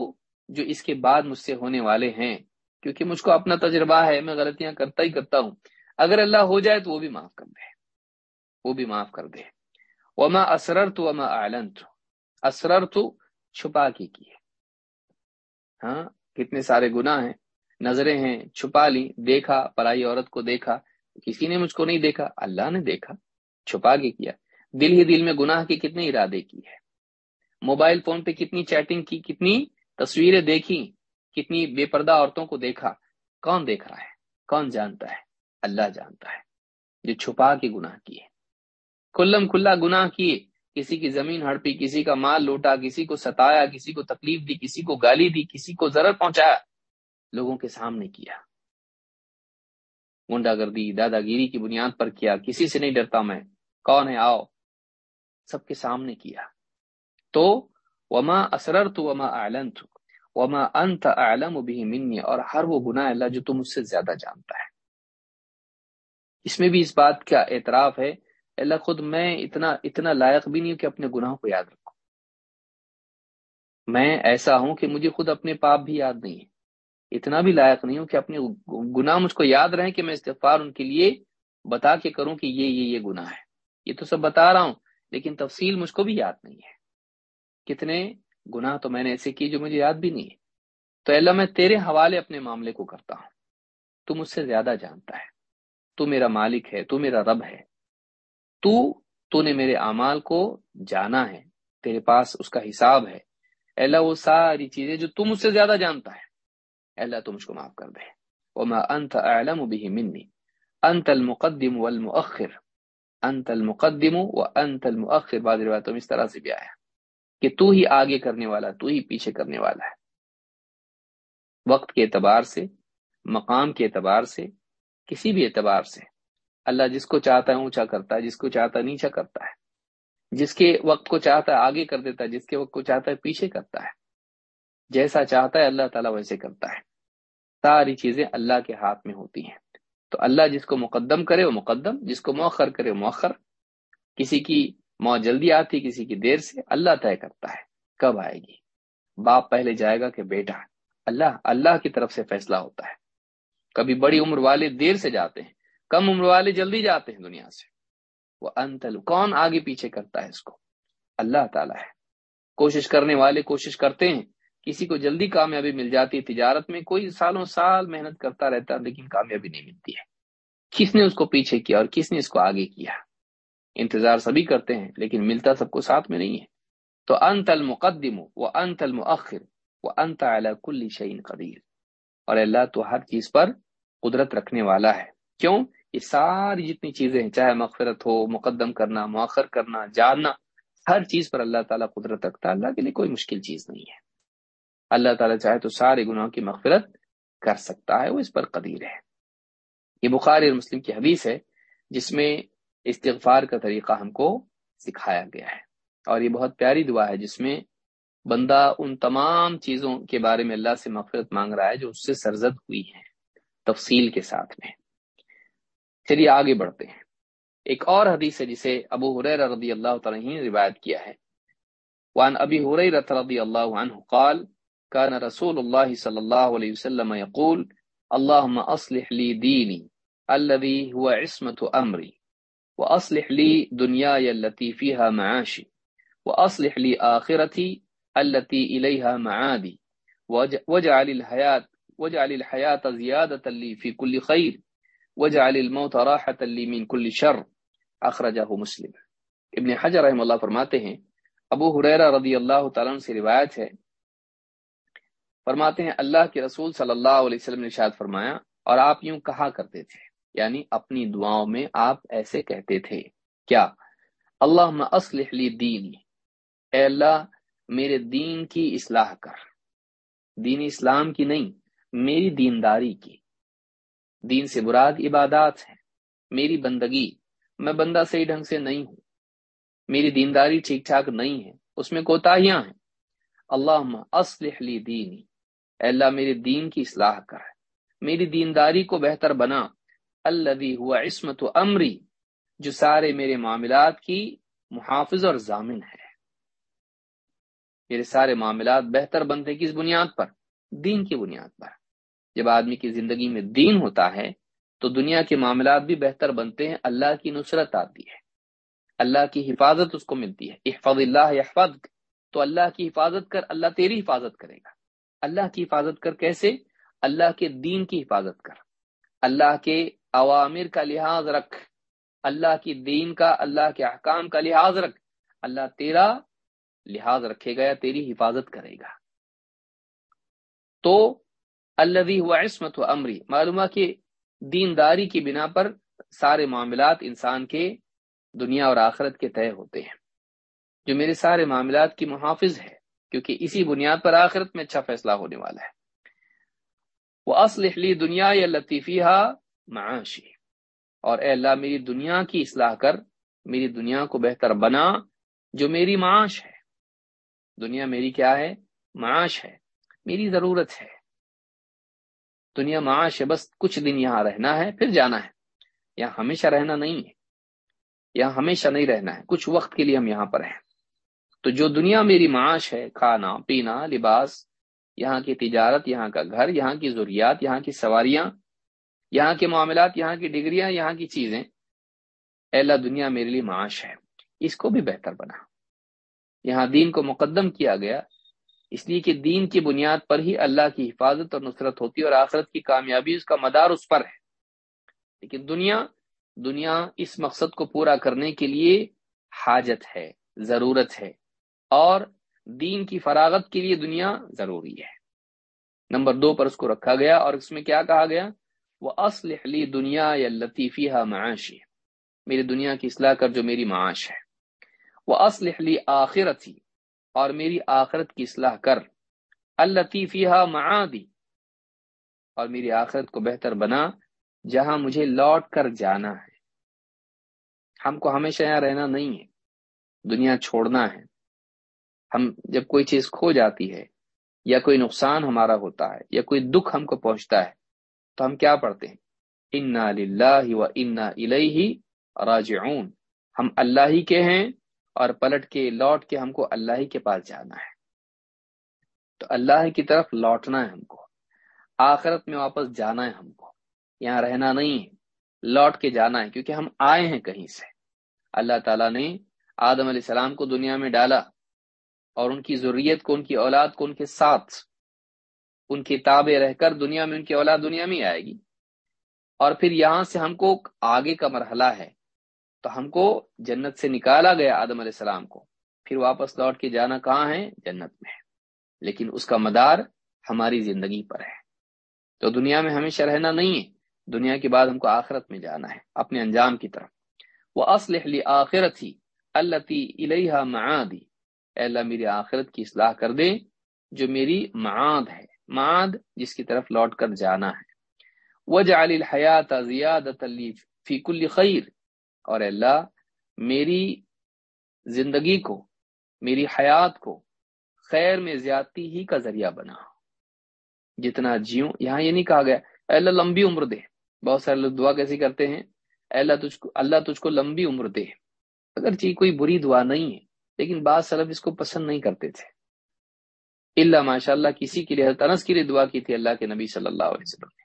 جو اس کے بعد مجھ سے ہونے والے ہیں، کیونکہ مجھ کو اپنا تجربہ ہے، میں غلطیاں کرتا ہی کرتا ہوں۔ اگر اللہ ہو جائے تو وہ بھی معاف کر دے۔ وہ بھی معاف کر دے۔ وما اسررت وما اعلنت اسررت چھپا کے کیے ہاں کتنے سارے گناہ ہیں، نظریں ہیں، چھپا لی، دیکھا، پرائی عورت کو دیکھا، کسی نے مجھ کو نہیں دیکھا، اللہ نے دیکھا، چھپا کے کیا۔ دل ہی دل میں گناہ کے کتنے ارادے کی ہے موبائل فون پہ کتنی چیٹنگ کی، کتنی تصویریں دیکھی، کتنی بے پردہ عورتوں کو دیکھا۔ کون دیکھ رہا ہے؟ کون جانتا ہے؟ اللہ جانتا ہے۔ جو چھپا کے گناہ کیے کلم کھلا گناہ کیے، کسی کی زمین ہڑپی، کسی کا مال لوٹا، کسی کو ستایا، کسی کو تکلیف دی، کسی کو گالی دی، کسی کو ضرر پہنچایا، لوگوں کے سامنے کیا۔ گنڈا گردی، دادا گیری کی بنیاد پر کیا، کسی سے نہیں ڈرتا میں، کون ہے؟ آؤ۔ سب کے سامنے کیا۔ تو، وما اسرر تو وما اعلن تو وما انت اعلم بھی منی، اور ہر وہ گناہ اللہ جو تم اس سے زیادہ جانتا ہے۔ اس میں بھی اس بات کا اعتراف ہے اللہ خود میں اتنا اتنا لائق بھی نہیں ہوں کہ اپنے گناہوں کو یاد رکھوں۔ میں ایسا ہوں کہ مجھے خود اپنے پاپ بھی یاد نہیں ہے اتنا بھی لائق نہیں ہوں کہ اپنے گناہ مجھ کو یاد رہے کہ میں استغفار ان کے لیے بتا کے کروں کہ یہ یہ یہ گناہ ہے۔ یہ تو سب بتا رہا ہوں، لیکن تفصیل مجھ کو بھی یاد نہیں ہے۔ کتنے گناہ تو میں نے ایسے کیے جو مجھے یاد بھی نہیں ہے تو اللہ، میں تیرے حوالے اپنے معاملے کو کرتا ہوں۔ تو مجھ سے زیادہ جانتا ہے۔ تو میرا مالک ہے، تو میرا رب ہے۔ تو تو نے میرے اعمال کو جانا ہے، تیرے پاس اس کا حساب ہے۔ اللہ، وہ ساری چیزیں جو تم اس سے زیادہ جانتا ہے۔ اللہ تم اس کو معاف کر دے۔ وما انت اعلم به مني انت المقدم والمؤخر۔ انت المقدم وانت المؤخر۔ بعض روایتوں میں اس طرح سے بھی آیا کہ تو ہی آگے کرنے والا، تو ہی پیچھے کرنے والا ہے۔ وقت کے اعتبار سے، مقام کے اعتبار سے، کسی بھی اعتبار سے اللہ جس کو چاہتا ہے اونچا کرتا ہے، جس کو چاہتا ہے نیچا کرتا ہے۔ جس کے وقت کو چاہتا ہے آگے کر دیتا ہے، جس کے وقت کو چاہتا ہے پیچھے کرتا ہے۔ جیسا چاہتا ہے اللہ تعالیٰ ویسے کرتا ہے۔ ساری چیزیں اللہ کے ہاتھ میں ہوتی ہیں۔ تو اللہ جس کو مقدم کرے، وہ مقدم۔ جس کو مؤخر کرے، وہ مؤخر۔ کسی کی موت جلدی آتی، کسی کی دیر سے اللہ طے کرتا ہے کب آئے گی۔ باپ پہلے جائے گا کہ بیٹا۔ اللہ اللہ کی طرف سے فیصلہ ہوتا ہے۔ کبھی بڑی عمر والے دیر سے جاتے ہیں۔ کم عمر والے جلدی جاتے ہیں دنیا سے۔ وہ انتل کون آگے پیچھے کرتا ہے اس کو؟ اللہ تعالیٰ ہے۔ کوشش کرنے والے کوشش کرتے ہیں۔ کسی کو جلدی کامیابی مل جاتی ہے۔ تجارت میں کوئی سالوں سال محنت کرتا رہتا لیکن کامیابی نہیں ملتی ہے۔ کس نے اس کو پیچھے کیا اور کس نے اس کو آگے کیا؟ انتظار سبھی کرتے ہیں، لیکن ملتا سب کو ساتھ میں نہیں ہے۔ تو انت المقدم، وہ انت المؤخر، وہ انت کل شعین قدیر۔ اور اللہ تو ہر چیز پر قدرت رکھنے والا ہے۔ کیوں؟ یہ ساری جتنی چیزیں ہیں، چاہے مغفرت ہو، مقدم کرنا، مؤخر کرنا، جاننا، ہر چیز پر اللہ تعالیٰ قدرت رکھتا ہے۔ اللہ کے لیے کوئی مشکل چیز نہیں ہے۔ اللہ تعالیٰ چاہے تو سارے گناہوں کی مغفرت کر سکتا ہے، وہ اس پر قدیر ہے۔ یہ بخاری اور مسلم کی حدیث ہے، جس میں استغفار کا طریقہ ہم کو سکھایا گیا ہے۔ اور یہ بہت پیاری دعا ہے، جس میں بندہ ان تمام چیزوں کے بارے میں اللہ سے مغفرت مانگ رہا ہے، جو اس سے سرزد ہوئی ہیں، تفصیل کے ساتھ میں۔ چلیے آگے بڑھتے ہیں۔ ایک اور حدیث ہے جسے ابو حریر رضی اللہ تعالی روایت کیا ہے۔ وان ابی حریر رضی اللہ عنہ قال كان رسول الله صلى الله عليه وسلم يقول اللهم أصلح لي ديني الذي هو عصمة أمري وأصلح لي دنياي التي فيها معاشي وأصلح لي آخرتي التي إليها معادي واجعل الحياة واجعل الحياة زيادة لي في كل خير واجعل الموت راحة لي من كل شر اخرجه مسلم۔ ابن حجر رحم اللہ فرماتے ہیں، ابو حریرہ رضی اللہ تعالیٰ سے روایت ہے۔ فرماتے ہیں، اللہ کے رسول صلی اللہ علیہ وسلم نے شاید فرمایا، اور آپ یوں کہا کرتے تھے یعنی اپنی دعاؤں میں آپ ایسے کہتے تھے، کیا؟ اللہ اسلح لی دینی۔ اے اللہ، میرے دین کی اصلاح کر۔ دین اسلام کی نہیں، میری دینداری کی۔ دین سے براد عبادات ہے میری بندگی، میں بندہ صحیح ڈھنگ سے نہیں ہوں۔ میری دینداری ٹھیک ٹھاک نہیں ہے، اس میں کوتاہیاں ہیں۔ اللہ اسلح لی دینی۔ اے اللہ، میرے دین کی اصلاح کر۔ میری دینداری کو بہتر بنا۔ اللہ ہوا عصمت و امری، جو سارے میرے معاملات کی محافظ اور ضامن ہے۔ میرے سارے معاملات بہتر بنتے کس بنیاد پر؟ دین کی بنیاد پر۔ جب آدمی کی زندگی میں دین ہوتا ہے، تو دنیا کے معاملات بھی بہتر بنتے ہیں۔ اللہ کی نصرت آتی ہے۔ اللہ کی حفاظت اس کو ملتی ہے۔ احفظ اللہ احفظ تو اللہ کی حفاظت کر، اللہ تیری حفاظت کرے گا۔ اللہ کی حفاظت کر کیسے؟ اللہ کے دین کی حفاظت کر۔ اللہ کے عوامر کا لحاظ رکھ۔ اللہ کی دین کا، اللہ کے احکام کا لحاظ رکھ۔ اللہ تیرا لحاظ رکھے گا یا تیری حفاظت کرے گا۔ تو اللہ ہوا عصمت و امری معلومہ کہ دینداری کی بنا پر سارے معاملات انسان کے دنیا اور آخرت کے طے ہوتے ہیں۔ جو میرے سارے معاملات کی محافظ ہے، کیونکہ اسی بنیاد پر آخرت میں اچھا فیصلہ ہونے والا ہے۔ وہ اسلحلی دنیا یا لطیفیہ معاشی اور اے اللہ، میری دنیا کی اصلاح کر، میری دنیا کو بہتر بنا، جو میری معاش ہے۔ دنیا میری کیا ہے؟ معاش ہے۔ میری ضرورت ہے۔ دنیا معاش ہے، بس کچھ دن یہاں رہنا ہے، پھر جانا ہے۔ یہاں ہمیشہ رہنا نہیں ہے۔ یہاں ہمیشہ نہیں رہنا ہے۔ کچھ وقت کے لیے ہم یہاں پر ہیں۔ تو جو دنیا میری معاش ہے، کھانا، پینا، لباس، یہاں کی تجارت، یہاں کا گھر، یہاں کی ضروریات، یہاں کی سواریاں، یہاں کے معاملات، یہاں کی ڈگریاں، یہاں کی چیزیں اللہ، دنیا میرے لیے معاش ہے۔ اس کو بھی بہتر بنا۔ یہاں دین کو مقدم کیا گیا۔ اس لیے کہ دین کی بنیاد پر ہی اللہ کی حفاظت اور نصرت ہوتی ہے اور آخرت کی کامیابی اس کا مدار اس پر ہے۔ لیکن دنیا دنیا اس مقصد کو پورا کرنے کے لیے حاجت ہے، ضرورت ہے۔ اور دین کی فراغت کے لیے دنیا ضروری ہے۔ نمبر دو پر اس کو رکھا گیا اور اس میں کیا کہا گیا؟ وہ اسلحلی دنیا یا لطیفی معاشی میری دنیا کی اصلاح کر جو میری معاش ہے۔ وہ اسلحلی آخرت ہی اور میری آخرت کی اصلاح کر۔ الطیفی معادی۔ اور میری آخرت کو بہتر بنا، جہاں مجھے لوٹ کر جانا ہے۔ ہم کو ہمیشہ یہاں رہنا نہیں ہے، دنیا چھوڑنا ہے۔ ہم جب کوئی چیز کھو جاتی ہے، یا کوئی نقصان ہمارا ہوتا ہے، یا کوئی دکھ ہم کو پہنچتا ہے، تو ہم کیا پڑھتے ہیں؟ انا للہ و انا الیہ راجعون۔ ہم اللہ ہی کے ہیں اور پلٹ کے لوٹ کے ہم کو اللہ ہی کے پاس جانا ہے۔ تو اللہ کی طرف لوٹنا ہے ہم کو۔ آخرت میں واپس جانا ہے ہم کو۔ یہاں رہنا نہیں ہے۔ لوٹ کے جانا ہے کیونکہ ہم آئے ہیں کہیں سے۔ اللہ تعالیٰ نے آدم علیہ السلام کو دنیا میں ڈالا اور ان کی ضروریت کو، ان کی اولاد کو، ان کے ساتھ، ان کی تابع رہ کر دنیا میں، ان کی اولاد دنیا میں آئے گی۔ اور پھر یہاں سے ہم کو آگے کا مرحلہ ہے۔ تو ہم کو جنت سے نکالا گیا آدم علیہ السلام کو۔ پھر واپس لوٹ کے جانا کہاں ہے؟ جنت میں۔ لیکن اس کا مدار ہماری زندگی پر ہے۔ تو دنیا میں ہمیشہ رہنا نہیں ہے۔ دنیا کے بعد ہم کو آخرت میں جانا ہے، اپنے انجام کی طرف۔ وہ اسلحلی آخرت ہی اللہ معادی اللہ، میری آخرت کی اصلاح کر دے جو میری معاد ہے۔ معاد جس کی طرف لوٹ کر جانا ہے۔ الحیات فی کل خیر اور اللہ، میری زندگی کو، میری حیات کو خیر میں زیادتی ہی کا ذریعہ بنا۔ جتنا جیوں، یہاں یہ نہیں کہا گیا اللہ، لمبی عمر دے۔ بہت سارے لوگ دعا کیسی کرتے ہیں؟ اللہ، تجھ کو، اللہ تجھ کو لمبی عمر دے۔ اگر کوئی بری دعا نہیں ہے، لیکن بعض سلف اس کو پسند نہیں کرتے تھے۔ اللہ ماشاء اللہ کسی کے لیے تنس کے لیے دعا کی تھی اللہ کے نبی صلی اللہ علیہ وسلم نے،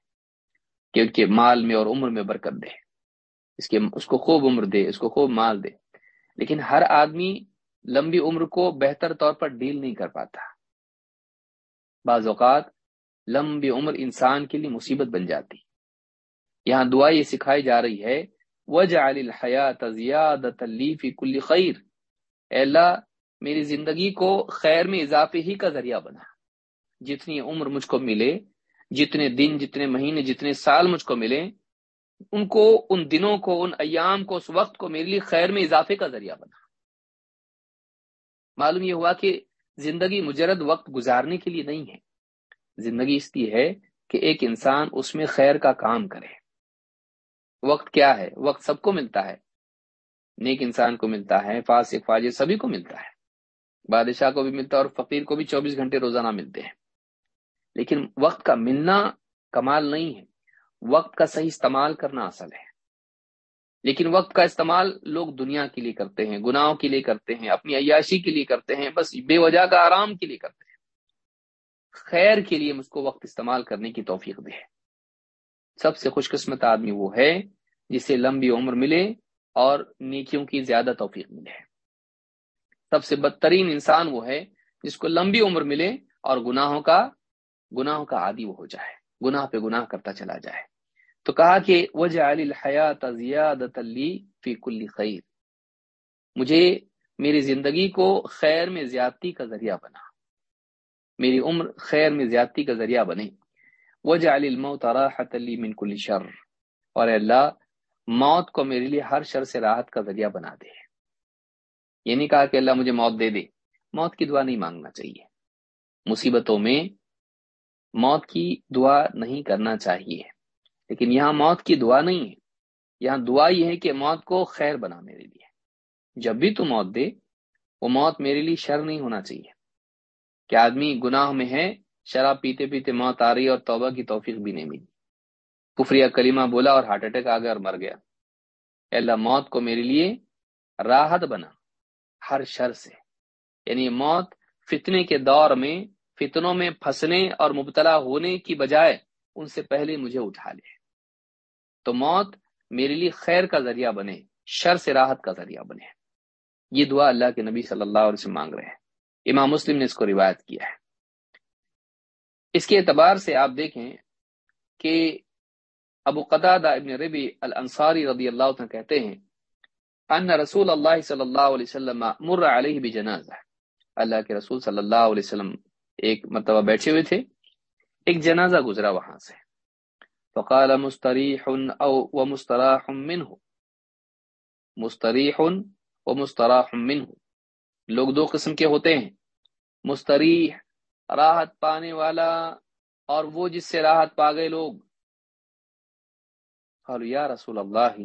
کہ ان کے مال میں اور عمر میں برکت دے۔ اس کے اس کو خوب عمر دے، اس کو خوب مال دے۔ لیکن ہر آدمی لمبی عمر کو بہتر طور پر ڈیل نہیں کر پاتا۔ بعض اوقات لمبی عمر انسان کے لیے مصیبت بن جاتی۔ یہاں دعا یہ سکھائی جا رہی ہے وجہ الحیات فی کل خیر اے اللہ، میری زندگی کو خیر میں اضافے ہی کا ذریعہ بنا۔ جتنی عمر مجھ کو ملے، جتنے دن، جتنے مہینے، جتنے سال مجھ کو ملے ان کو، ان دنوں کو، ان ایام کو، اس وقت کو میرے لیے خیر میں اضافے کا ذریعہ بنا۔ معلوم یہ ہوا کہ زندگی مجرد وقت گزارنے کے لیے نہیں ہے۔ زندگی اس لیے ہے کہ ایک انسان اس میں خیر کا کام کرے۔ وقت کیا ہے؟ وقت سب کو ملتا ہے۔ نیک انسان کو ملتا ہے، فاسق، فاجر سبھی کو ملتا ہے۔ بادشاہ کو بھی ملتا ہے اور فقیر کو بھی چوبیس گھنٹے روزانہ ملتے ہیں۔ لیکن وقت کا ملنا کمال نہیں ہے۔ وقت کا صحیح استعمال کرنا اصل ہے۔ لیکن وقت کا استعمال لوگ دنیا کے لیے کرتے ہیں، گناہوں کے لیے کرتے ہیں، اپنی عیاشی کے لیے کرتے ہیں، بس بے وجہ کا آرام کے لیے کرتے ہیں۔ خیر کے لیے مجھ کو وقت استعمال کرنے کی توفیق دے سب سے خوش قسمت آدمی وہ ہے جسے لمبی عمر ملے اور نیکیوں کی زیادہ توفیق ملے۔ سب سے بدترین انسان وہ ہے جس کو لمبی عمر ملے اور گناہوں کا گناہوں کا عادی وہ ہو جائے۔ گناہ پہ گناہ کرتا چلا جائے۔ تو کہا کہ وجہ الحیات فی کل خیر مجھے میری زندگی کو خیر میں زیادتی کا ذریعہ بنا۔ میری عمر خیر میں زیادتی کا ذریعہ بنے۔ وجہ الموت راحت لی من کل شر۔ اور اللہ، موت کو میرے لیے ہر شر سے راحت کا ذریعہ بنا دے۔ یہ نہیں کہا کہ اللہ مجھے موت دے دے۔ موت کی دعا نہیں مانگنا چاہیے۔ مصیبتوں میں موت کی دعا نہیں کرنا چاہیے۔ لیکن یہاں موت کی دعا نہیں ہے۔ یہاں دعا یہ ہے کہ موت کو خیر بنا میرے لیے۔ جب بھی تو موت دے، وہ موت میرے لیے شر نہیں ہونا چاہیے۔ کہ آدمی گناہ میں ہے، شراب پیتے پیتے موت آ رہی اور توبہ کی توفیق بھی نہیں ملی۔ کفریہ کلیمہ بولا اور ہارٹ اٹیک آ گیا اور مر گیا۔ اللہ، موت کو میرے لیے راحت بنا ہر شر سے۔ یعنی موت فتنے کے دور میں، فتنوں میں پھنسنے اور مبتلا ہونے کی بجائے ان سے پہلے مجھے اٹھا لے۔ تو موت میرے لیے خیر کا ذریعہ بنے، شر سے راحت کا ذریعہ بنے۔ یہ دعا اللہ کے نبی صلی اللہ علیہ وسلم مانگ رہے ہیں۔ امام مسلم نے اس کو روایت کیا ہے۔ اس کے اعتبار سے آپ دیکھیں کہ ابو قدادہ ابن ربی الانصاری رضی اللہ عنہ کہتے ہیں، ان رسول اللہ صلی اللہ علیہ وسلم مر علیہ بجنازہ۔ اللہ کے رسول صلی اللہ علیہ وسلم ایک مرتبہ بیٹھے ہوئے تھے، ایک جنازہ گزرا وہاں سے۔ فقال مستریح او ومستراح منه. مستریح ومستراح منه. لوگ دو قسم کے ہوتے ہیں. مستریح راحت پانے والا اور وہ جس سے راحت پا گئے لوگ. قالوا یا رسول اللہ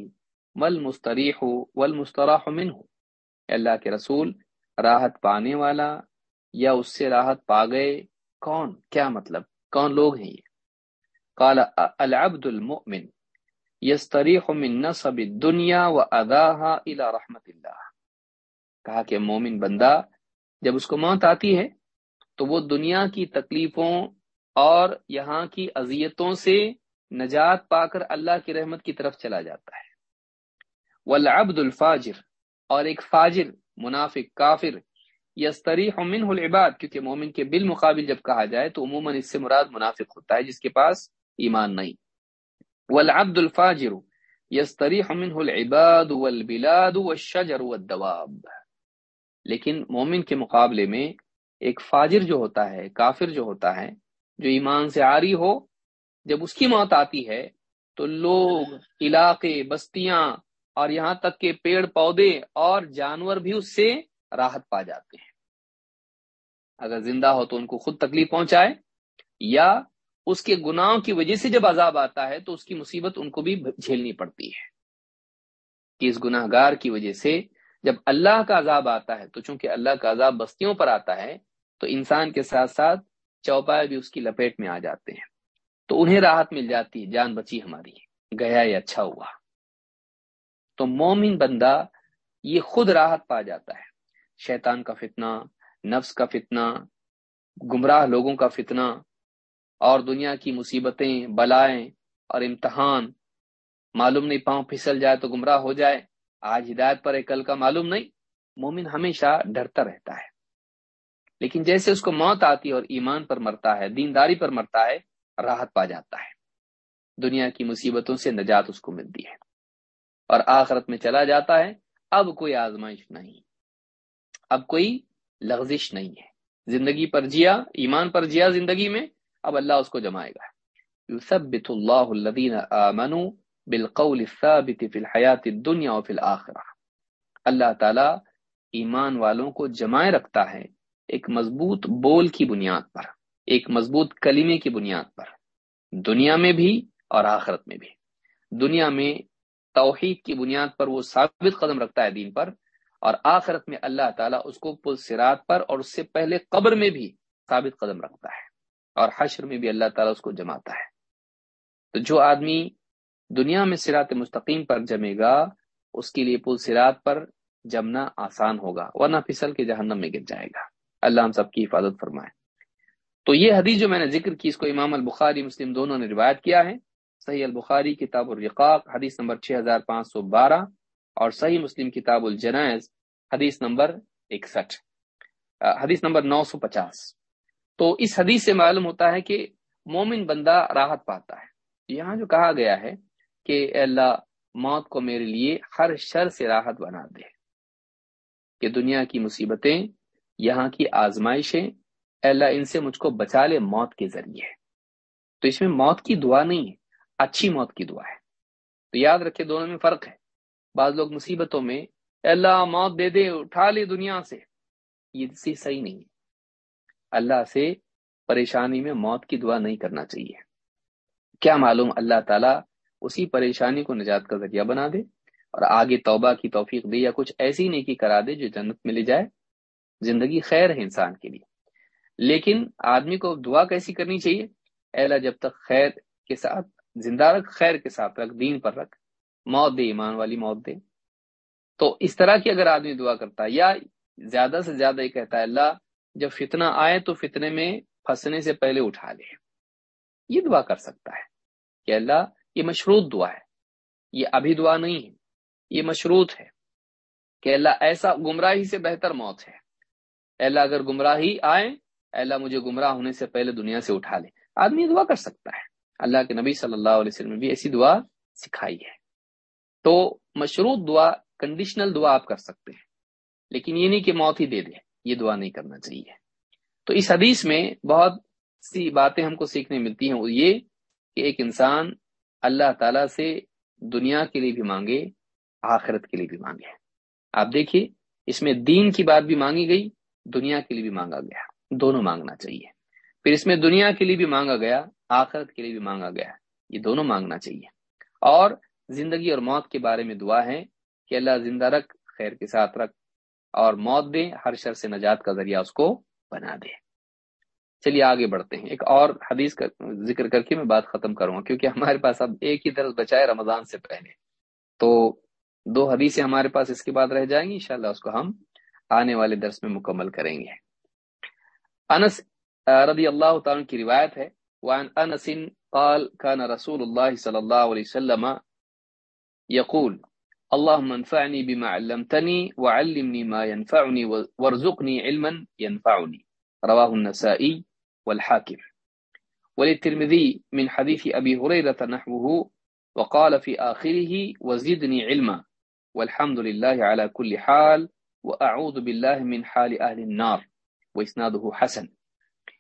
مل مستریح والمستراح منه؟ اللہ کے رسول، راحت پانے والا یا اس سے راحت پا گئے؟ کون؟ کیا مطلب؟ کون لوگ ہیں یہ؟ قال العبد المؤمن یستریح من نصب الدنیا و الى رحمت اللہ کہا کہ مومن بندہ جب اس کو موت آتی ہے تو وہ دنیا کی تکلیفوں اور یہاں کی اذیتوں سے نجات پا کر اللہ کی رحمت کی طرف چلا جاتا ہے۔ والعبد الفاجر اور ایک فاجر، منافق، کافر، یستریح منہ العباد، کیونکہ مومن کے بالمقابل جب کہا جائے تو عموماً اس سے مراد منافق ہوتا ہے جس کے پاس ایمان نہیں۔ والعبد الفاجر یستریح منہ العباد والبلاد والشجر والدواب۔ لیکن مومن کے مقابلے میں ایک فاجر جو ہوتا ہے، کافر جو ہوتا ہے، جو ایمان سے آری ہو، جب اس کی موت آتی ہے، تو لوگ، علاقے، بستیاں اور یہاں تک کہ پیڑ، پودے اور جانور بھی اس سے راحت پا جاتے ہیں۔ اگر زندہ ہو تو ان کو خود تکلیف پہنچائے یا اس کے گناہوں کی وجہ سے جب عذاب آتا ہے تو اس کی مصیبت ان کو بھی جھیلنی پڑتی ہے۔ کہ اس گناہ گار کی وجہ سے جب اللہ کا عذاب آتا ہے، تو چونکہ اللہ کا عذاب بستیوں پر آتا ہے، تو انسان کے ساتھ ساتھ چوپائے بھی اس کی لپیٹ میں آ جاتے ہیں۔ تو انہیں راحت مل جاتی ہے، جان بچی ہماری، گیا یہ اچھا ہوا۔ تو مومن بندہ یہ خود راحت پا جاتا ہے۔ شیطان کا فتنہ، نفس کا فتنہ، گمراہ لوگوں کا فتنہ اور دنیا کی مصیبتیں، بلائیں اور امتحان معلوم نہیں، پاؤں پھسل جائے تو گمراہ ہو جائے۔ آج ہدایت پر کل کا معلوم نہیں۔ مومن ہمیشہ ڈرتا رہتا ہے۔ لیکن جیسے اس کو موت آتی ہے اور ایمان پر مرتا ہے، دینداری پر مرتا ہے، راحت پا جاتا ہے۔ دنیا کی مصیبتوں سے نجات اس کو ملتی ہے۔ اور آخرت میں چلا جاتا ہے۔ اب کوئی آزمائش نہیں۔ اب کوئی لغزش نہیں ہے۔ زندگی پر جیا، ایمان پر جیا زندگی میں۔ اب اللہ اس کو جمائے گا۔ یثبت اللہ الذین آمنوا بالقول الثابت فی الحیات الدنیا و فی الاخرہ۔ اللہ تعالی ایمان والوں کو جمائے رکھتا ہے ایک مضبوط بول کی بنیاد پر، ایک مضبوط کلمے کی بنیاد پر، دنیا میں بھی اور آخرت میں بھی۔ دنیا میں توحید کی بنیاد پر وہ ثابت قدم رکھتا ہے دین پر اور آخرت میں اللہ تعالیٰ اس کو پل سرات پر اور اس سے پہلے قبر میں بھی ثابت قدم رکھتا ہے۔ اور حشر میں بھی اللہ تعالیٰ اس کو جماتا ہے۔ تو جو آدمی دنیا میں سرات مستقیم پر جمے گا، اس کے لیے پل سرات پر جمنا آسان ہوگا، ورنہ پھسل کے جہنم میں گر جائے گا۔ اللہ ہم سب کی حفاظت فرمائے۔ تو یہ حدیث جو میں نے ذکر کی، اس کو امام البخاری مسلم دونوں نے روایت کیا ہے۔ صحیح البخاری کتاب الرقاق، حدیث نمبر 6512 اور صحیح مسلم کتاب الجنائز، حدیث نمبر 61 حدیث نمبر 950 تو اس حدیث سے معلوم ہوتا ہے کہ مومن بندہ راحت پاتا ہے۔ یہاں جو کہا گیا ہے کہ اے اللہ، موت کو میرے لیے ہر شر سے راحت بنا دے۔ کہ دنیا کی مصیبتیں، یہاں کی آزمائشیں اللہ، ان سے مجھ کو بچا لے موت کے ذریعے۔ تو اس میں موت کی دعا نہیں ہے، اچھی موت کی دعا ہے۔ تو یاد رکھے، دونوں میں فرق ہے۔ بعض لوگ مصیبتوں میں اللہ، موت دے دے، اٹھا لے دنیا سے۔ یہ صحیح نہیں ہے۔ اللہ سے پریشانی میں موت کی دعا نہیں کرنا چاہیے۔ کیا معلوم اللہ تعالیٰ اسی پریشانی کو نجات کا ذریعہ بنا دے اور آگے توبہ کی توفیق دے یا کچھ ایسی نہیں کی کرا دے جو جنت میں لے جائے۔ زندگی خیر ہے انسان کے لیے۔ لیکن آدمی کو دعا کیسی کرنی چاہیے؟ اہلا جب تک خیر کے ساتھ، زندہ رکھ، خیر کے ساتھ رکھ، دین پر رکھ، موت دے، ایمان والی موت دے۔ تو اس طرح کی اگر آدمی دعا کرتا ہے یا زیادہ سے زیادہ یہ کہتا ہے، اللہ جب فتنہ آئے تو فتنے میں پھنسنے سے پہلے اٹھا لے۔ یہ دعا کر سکتا ہے کہ اللہ، یہ مشروط دعا ہے۔ یہ ابھی دعا نہیں ہے، یہ مشروط ہے کہ اللہ ایسا گمراہی سے بہتر موت ہے۔ اللہ، اگر گمراہی آئے اللہ، مجھے گمراہ ہونے سے پہلے دنیا سے اٹھا لے۔ آدمی دعا کر سکتا ہے۔ اللہ کے نبی صلی اللہ علیہ وسلم نے بھی ایسی دعا سکھائی ہے۔ تو مشروط دعا کنڈیشنل دعا آپ کر سکتے ہیں۔ لیکن یہ نہیں کہ موت ہی دے دے۔ یہ دعا نہیں کرنا چاہیے۔ تو اس حدیث میں بہت سی باتیں ہم کو سیکھنے ملتی ہیں۔ وہ یہ کہ ایک انسان اللہ تعالی سے دنیا کے لیے بھی مانگے، آخرت کے لیے بھی مانگے۔ آپ دیکھیے، اس میں دین کی بات بھی مانگی گئی، دنیا کے لیے بھی مانگا گیا۔ دونوں مانگنا چاہیے۔ پھر اس میں دنیا کے لیے بھی مانگا گیا، آخرت کے لیے بھی مانگا گیا۔ یہ دونوں مانگنا چاہیے۔ اور زندگی اور موت کے بارے میں دعا ہے کہ اللہ زندہ رکھ، خیر کے ساتھ رکھ۔ اور موت دے ہر شر سے نجات کا ذریعہ اس کو بنا دے چلیے، آگے بڑھتے ہیں۔ ایک اور حدیث کا ذکر کر کے میں بات ختم کروں گا، کیونکہ ہمارے پاس اب ایک ہی درس بچائے رمضان سے پہلے۔ تو دو حدیثیں ہمارے پاس اس کے بعد رہ جائیں گی، انشاءاللہ اس کو ہم آنے والے درس میں مکمل کریں گے۔ انس رضی اللہ تعالیٰ کی روایت ہے، وعن انس قال كان رسول الله صلى الله عليه وسلم يقول اللهم انفعني بما علمتني وعلمني ما ينفعني وارزقني علما ينفعني. رواه النسائي والحاكم. وللترمذي من حديث أبي هريرة نحوه، وقال في آخره وزدني علما. والحمد لله على كل حال، وأعوذ بالله من حال أهل النار. وإسناده حسن.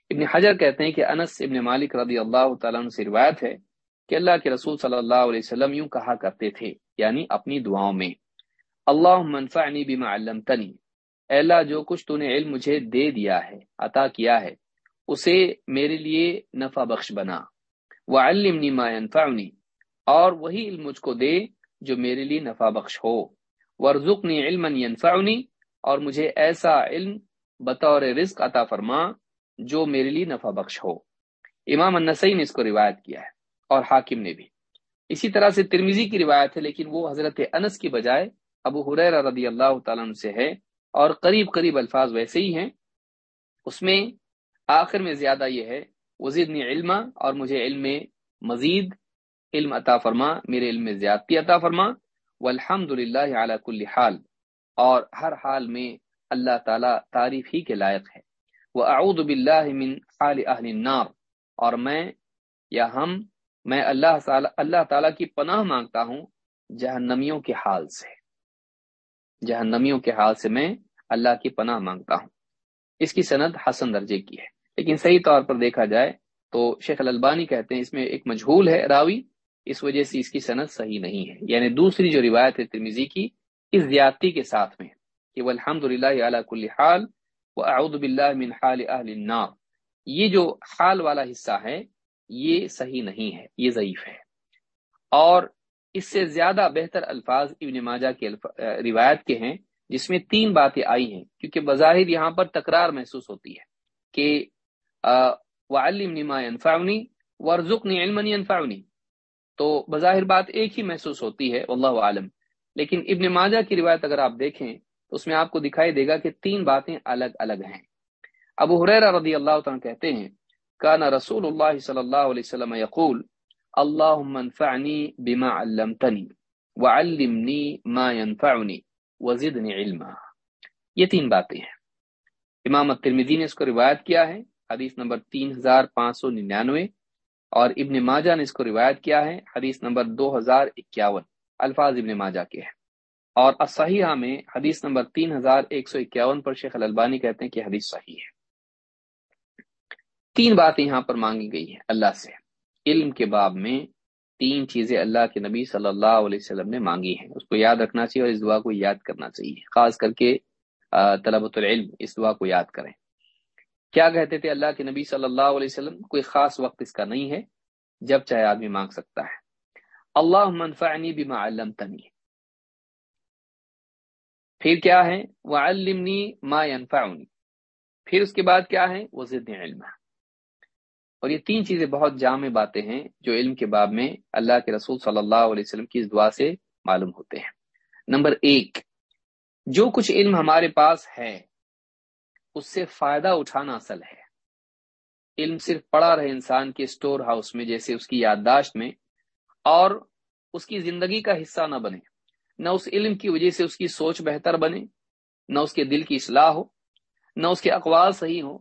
ابن حجر کہتے ہیں کہ انس ابن مالک رضی اللہ تعالیٰ عنہ سے روایت ہے کہ اللہ کے رسول صلی اللہ علیہ وسلم یوں کہا کرتے تھے یعنی اپنی دعاؤں میں۔ اللہ منفعنی بما علمتنی۔ اے اللہ، جو کچھ تو نے علم مجھے دے دیا ہے، عطا کیا ہے، اسے میرے لیے نفع بخش بنا۔ وعلمنی ما ينفعنی۔ اور وہی علم مجھ کو دے جو میرے لیے نفع بخش ہو۔ ورزقنی علما ينفعنی۔ اور مجھے ایسا علم بطور رزق عطا فرما جو میرے لیے نفع بخش ہو۔ امام النسائی نے اس کو روایت کیا ہے اور حاکم نے بھی۔ اسی طرح سے ترمیزی کی روایت ہے، لیکن وہ حضرت انس کی بجائے ابو حریر رضی اللہ تعالیٰ سے ہے اور قریب قریب الفاظ ویسے ہی ہیں۔ اس میں آخر میں زیادہ یہ ہے وزید نے اور مجھے علم میں مزید، علم عطا فرما، میرے علم میں زیادتی عطا فرما۔ والحمد للہ اعلیٰ کل حال۔ اور ہر حال میں اللہ تعالیٰ تعریف ہی کے لائق ہے۔ وہ اعود باللہ من حال اہل النار۔ اور میں یا ہم میں اللہ تعالی اللہ تعالیٰ کی پناہ مانگتا ہوں جہنمیوں کے حال سے۔ جہنمیوں کے حال سے میں اللہ کی پناہ مانگتا ہوں۔ اس کی سند حسن درجے کی ہے۔ لیکن صحیح طور پر دیکھا جائے تو شیخ الالبانی کہتے ہیں اس میں ایک مجھول ہے راوی، اس وجہ سے اس کی سند صحیح نہیں ہے۔ یعنی دوسری جو روایت ہے ترمیزی کی، اس زیادتی کے ساتھ میں کہ وہ الحمد للہ کل حال اعود باللہ من حال اہل النار۔ یہ جو حال والا حصہ ہے یہ صحیح نہیں ہے، یہ ضعیف ہے۔ اور اس سے زیادہ بہتر الفاظ ابن ماجہ کے روایت کے ہیں، جس میں تین باتیں آئی ہیں، کیونکہ بظاہر یہاں پر تکرار محسوس ہوتی ہے کہ وَعَلِّمْنِ يَنفَعُنِي وَارْزُقْنِي عِلْمًا يَنفَعُنِي۔ تو بظاہر بات ایک ہی محسوس ہوتی ہے، واللہ عالم لیکن ابن ماجہ کی روایت اگر آپ دیکھیں اس میں آپ کو دکھائی دے گا کہ تین باتیں الگ الگ ہیں۔ ابو حریرہ رضی اللہ تعالیٰ کہتے ہیں کانا رسول اللہ صلی اللہ علیہ وسلم یقول اللہم انفعنی بما علمتنی وعلمنی ما ينفعنی وزدنی علما. یہ تین باتیں ہیں۔ امام الترمذی نے اس کو روایت کیا ہے، حدیث نمبر تین ہزار پانچ سو ننانوے، اور ابن ماجہ نے اس کو روایت کیا ہے، حدیث نمبر دو ہزار اکیاون۔ الفاظ ابن ماجہ کے ہیں۔ اور اسحیحہ میں حدیث نمبر تین ہزار ایک سو اکیاون پر شیخ الالبانی کہتے ہیں کہ حدیث صحیح ہے۔ تین باتیں یہاں پر مانگی گئی ہیں اللہ سے۔ علم کے باب میں تین چیزیں اللہ کے نبی صلی اللہ علیہ وسلم نے مانگی ہیں۔ اس کو یاد رکھنا چاہیے اور اس دعا کو یاد کرنا چاہیے۔ خاص کر کے طلبۃ العلم، اس دعا کو یاد کریں۔ کیا کہتے تھے اللہ کے نبی صلی اللہ علیہ وسلم؟ کوئی خاص وقت اس کا نہیں ہے، جب چاہے آدمی مانگ سکتا ہے۔ اللہ منفعنی بما علمتنی۔ پھر کیا ہے؟ وہ علمنی ما ينفعنی۔ پھر اس کے بعد کیا ہے؟ وہ ضد علم اور یہ تین چیزیں بہت جامع باتیں ہیں جو علم کے باب میں اللہ کے رسول صلی اللہ علیہ وسلم کی اس دعا سے معلوم ہوتے ہیں۔ نمبر ایک، جو کچھ علم ہمارے پاس ہے، اس سے فائدہ اٹھانا اصل ہے۔ علم صرف پڑا رہے انسان کے اسٹور ہاؤس میں جیسے اس کی یادداشت میں، اور اس کی زندگی کا حصہ نہ بنے۔ نہ اس علم کی وجہ سے اس کی سوچ بہتر بنے، نہ اس کے دل کی اصلاح ہو، نہ اس کے اقوال صحیح ہو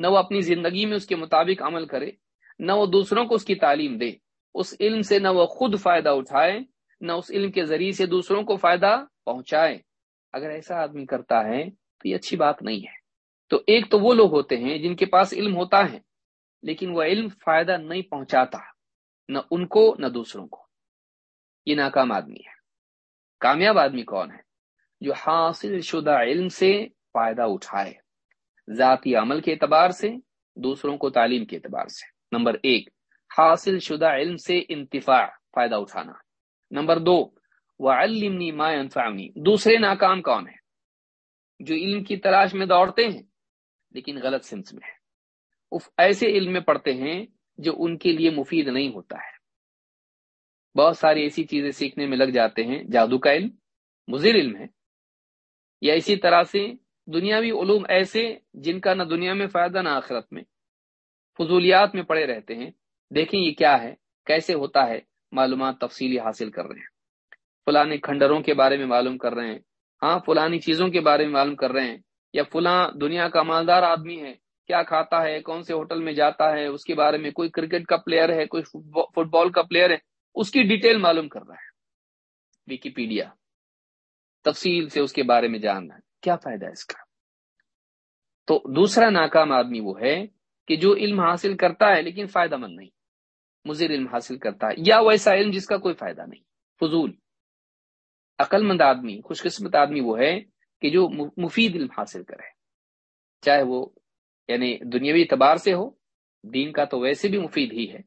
نہ وہ اپنی زندگی میں اس کے مطابق عمل کرے، نہ وہ دوسروں کو اس کی تعلیم دے۔ اس علم سے نہ وہ خود فائدہ اٹھائے، نہ اس علم کے ذریعے سے دوسروں کو فائدہ پہنچائے۔ اگر ایسا آدمی کرتا ہے تو یہ اچھی بات نہیں ہے۔ تو ایک تو وہ لوگ ہوتے ہیں جن کے پاس علم ہوتا ہے، لیکن وہ علم فائدہ نہیں پہنچاتا، نہ ان کو، نہ دوسروں کو۔ یہ ناکام آدمی ہے۔ کامیاب آدمی کون ہے؟ جو حاصل شدہ علم سے فائدہ اٹھائے۔ ذاتی عمل کے اعتبار سے، دوسروں کو تعلیم کے اعتبار سے۔ نمبر ایک، حاصل شدہ علم سے انتفاع، فائدہ اٹھانا۔ نمبر دو وہ علمنی ما انفعنی دوسرے ناکام کون ہے جو علم کی تلاش میں دوڑتے ہیں، لیکن غلط سمت میں ہے ایسے علم میں پڑھتے ہیں جو ان کے لیے مفید نہیں ہوتا ہے۔ بہت ساری ایسی چیزیں سیکھنے میں لگ جاتے ہیں، جادو کا علم، مضر علم ہے۔ یا اسی طرح سے دنیاوی علوم ایسے جن کا نہ دنیا میں فائدہ نہ آخرت میں۔ فضولیات میں پڑے رہتے ہیں۔ دیکھیں یہ کیا ہے، کیسے ہوتا ہے، معلومات تفصیلی حاصل کر رہے ہیں۔ فلاں کھنڈروں کے بارے میں معلوم کر رہے ہیں۔ ہاں فلانی چیزوں کے بارے میں معلوم کر رہے ہیں۔ یا فلاں دنیا کا مالدار آدمی ہے، کیا کھاتا ہے، کون سے ہوٹل میں جاتا ہے، اس کے بارے میں کوئی کرکٹ کا پلیئر ہے، کوئی فٹ بال کا پلیئر ہے، اس کی ڈیٹیل معلوم کر رہا ہے۔ وکیپیڈیا تفصیل سے اس کے بارے میں جاننا ہے۔ کیا فائدہ ہے اس کا؟ تو دوسرا ناکام آدمی وہ ہے کہ جو علم حاصل کرتا ہے لیکن فائدہ مند نہیں، مضر علم حاصل کرتا ہے، یا ویسا علم جس کا کوئی فائدہ نہیں، فضول۔ عقل مند آدمی خوش قسمت آدمی وہ ہے کہ جو مفید علم حاصل کرے۔ چاہے وہ یعنی دنیاوی اعتبار سے ہو، دین کا تو ویسے بھی مفید ہی ہے۔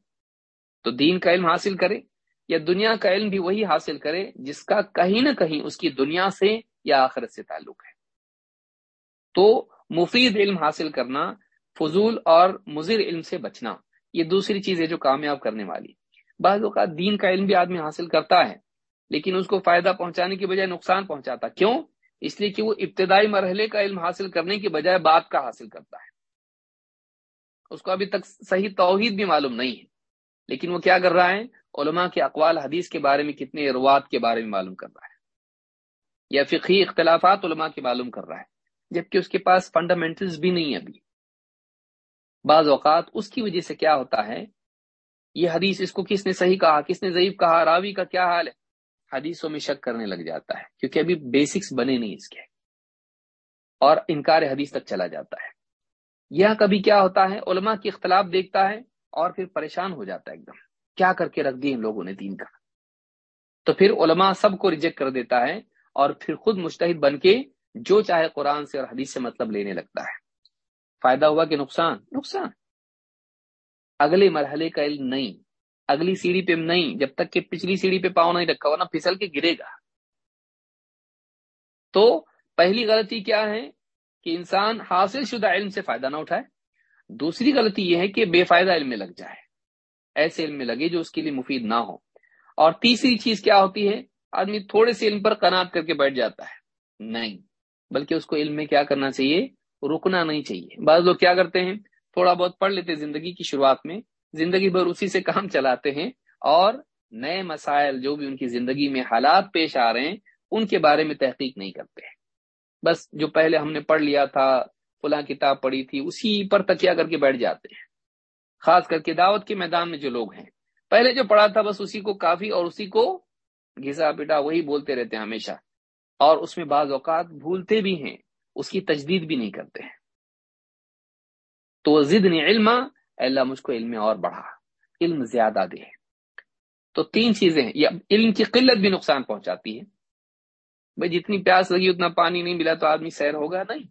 تو دین کا علم حاصل کرے یا دنیا کا علم بھی وہی حاصل کرے جس کا کہیں نہ کہیں اس کی دنیا سے یا آخرت سے تعلق ہے۔ تو مفید علم حاصل کرنا، فضول اور مضر علم سے بچنا، یہ دوسری چیز ہے جو کامیاب کرنے والی۔ بعض اوقات دین کا علم بھی آدمی حاصل کرتا ہے، لیکن اس کو فائدہ پہنچانے کی بجائے نقصان پہنچاتا۔ کیوں؟ اس لیے کہ وہ ابتدائی مرحلے کا علم حاصل کرنے کی بجائے بات کا حاصل کرتا ہے۔ اس کو ابھی تک صحیح توحید بھی معلوم نہیں ہے، لیکن وہ کیا کر رہا ہے؟ علماء کے اقوال حدیث کے بارے میں کتنے روات کے بارے میں معلوم کر رہا ہے، یا فقی اختلافات علماء کے معلوم کر رہا ہے۔ جبکہ اس کے پاس فنڈامنٹلز بھی نہیں ابھی۔ بعض اوقات اس کی وجہ سے کیا ہوتا ہے، یہ حدیث اس کو کس نے صحیح کہا، کس نے ضعیف کہا، راوی کا کیا حال ہے؟ حدیثوں میں شک کرنے لگ جاتا ہے، کیونکہ ابھی بیسکس بنے نہیں اس کے۔ اور انکار حدیث تک چلا جاتا ہے۔ یہ کبھی کیا ہوتا ہے، علماء کی اختلاف دیکھتا ہے اور پھر پریشان ہو جاتا ہے ایک دم۔ کیا کر کے رکھ دی ان لوگوں نے دین کا؟ تو پھر علماء سب کو ریجیکٹ کر دیتا ہے اور پھر خود مشتحد بن کے جو چاہے قرآن سے اور حدیث سے مطلب لینے لگتا ہے۔ فائدہ ہوا کہ نقصان؟ نقصان۔ اگلے مرحلے کا علم نہیں، اگلی سیڑھی پہ نہیں، جب تک کہ پچھلی سیڑھی پہ پاؤں نہیں رکھا ورنہ پھسل کے گرے گا۔ تو پہلی غلطی کیا ہے کہ انسان حاصل شدہ علم سے فائدہ نہ اٹھائے۔ دوسری غلطی یہ ہے کہ بے فائدہ علم میں لگ جائے، ایسے علم میں لگے جو اس کے لیے مفید نہ ہو۔ اور تیسری چیز کیا ہوتی ہے؟ آدمی تھوڑے سے علم پر قناعت کر کے بیٹھ جاتا ہے۔ نہیں۔ بلکہ اس کو علم میں کیا کرنا چاہیے؟ رکنا نہیں چاہیے۔ بعض لوگ کیا کرتے ہیں؟ تھوڑا بہت پڑھ لیتے زندگی کی شروعات میں۔ زندگی بھر اسی سے کام چلاتے ہیں اور نئے مسائل جو بھی ان کی زندگی میں حالات پیش آ رہے ہیں، ان کے بارے میں تحقیق نہیں کرتے۔ بس جو پہلے ہم نے پڑھ لیا تھا، فلاں کتاب پڑھی تھی، اسی پر تکیا کر کے بیٹھ جاتے ہیں۔ خاص کر کے دعوت کے میدان میں جو لوگ ہیں۔ پہلے جو پڑھا تھا، بس اسی کو کافی اور اسی کو گھسا پیٹا وہی بولتے رہتے ہیں ہمیشہ۔ اور اس میں بعض اوقات بھولتے بھی ہیں، اس کی تجدید بھی نہیں کرتے ہیں۔ تو ضدنی علم اللہ مجھ کو علم اور بڑھا، علم زیادہ دے۔ تو تین چیزیں ہیں، یا علم کی قلت بھی نقصان پہنچاتی ہے۔ بھائی جتنی پیاس لگی، اتنا پانی نہیں ملا تو آدمی سیر ہوگا؟ نہیں۔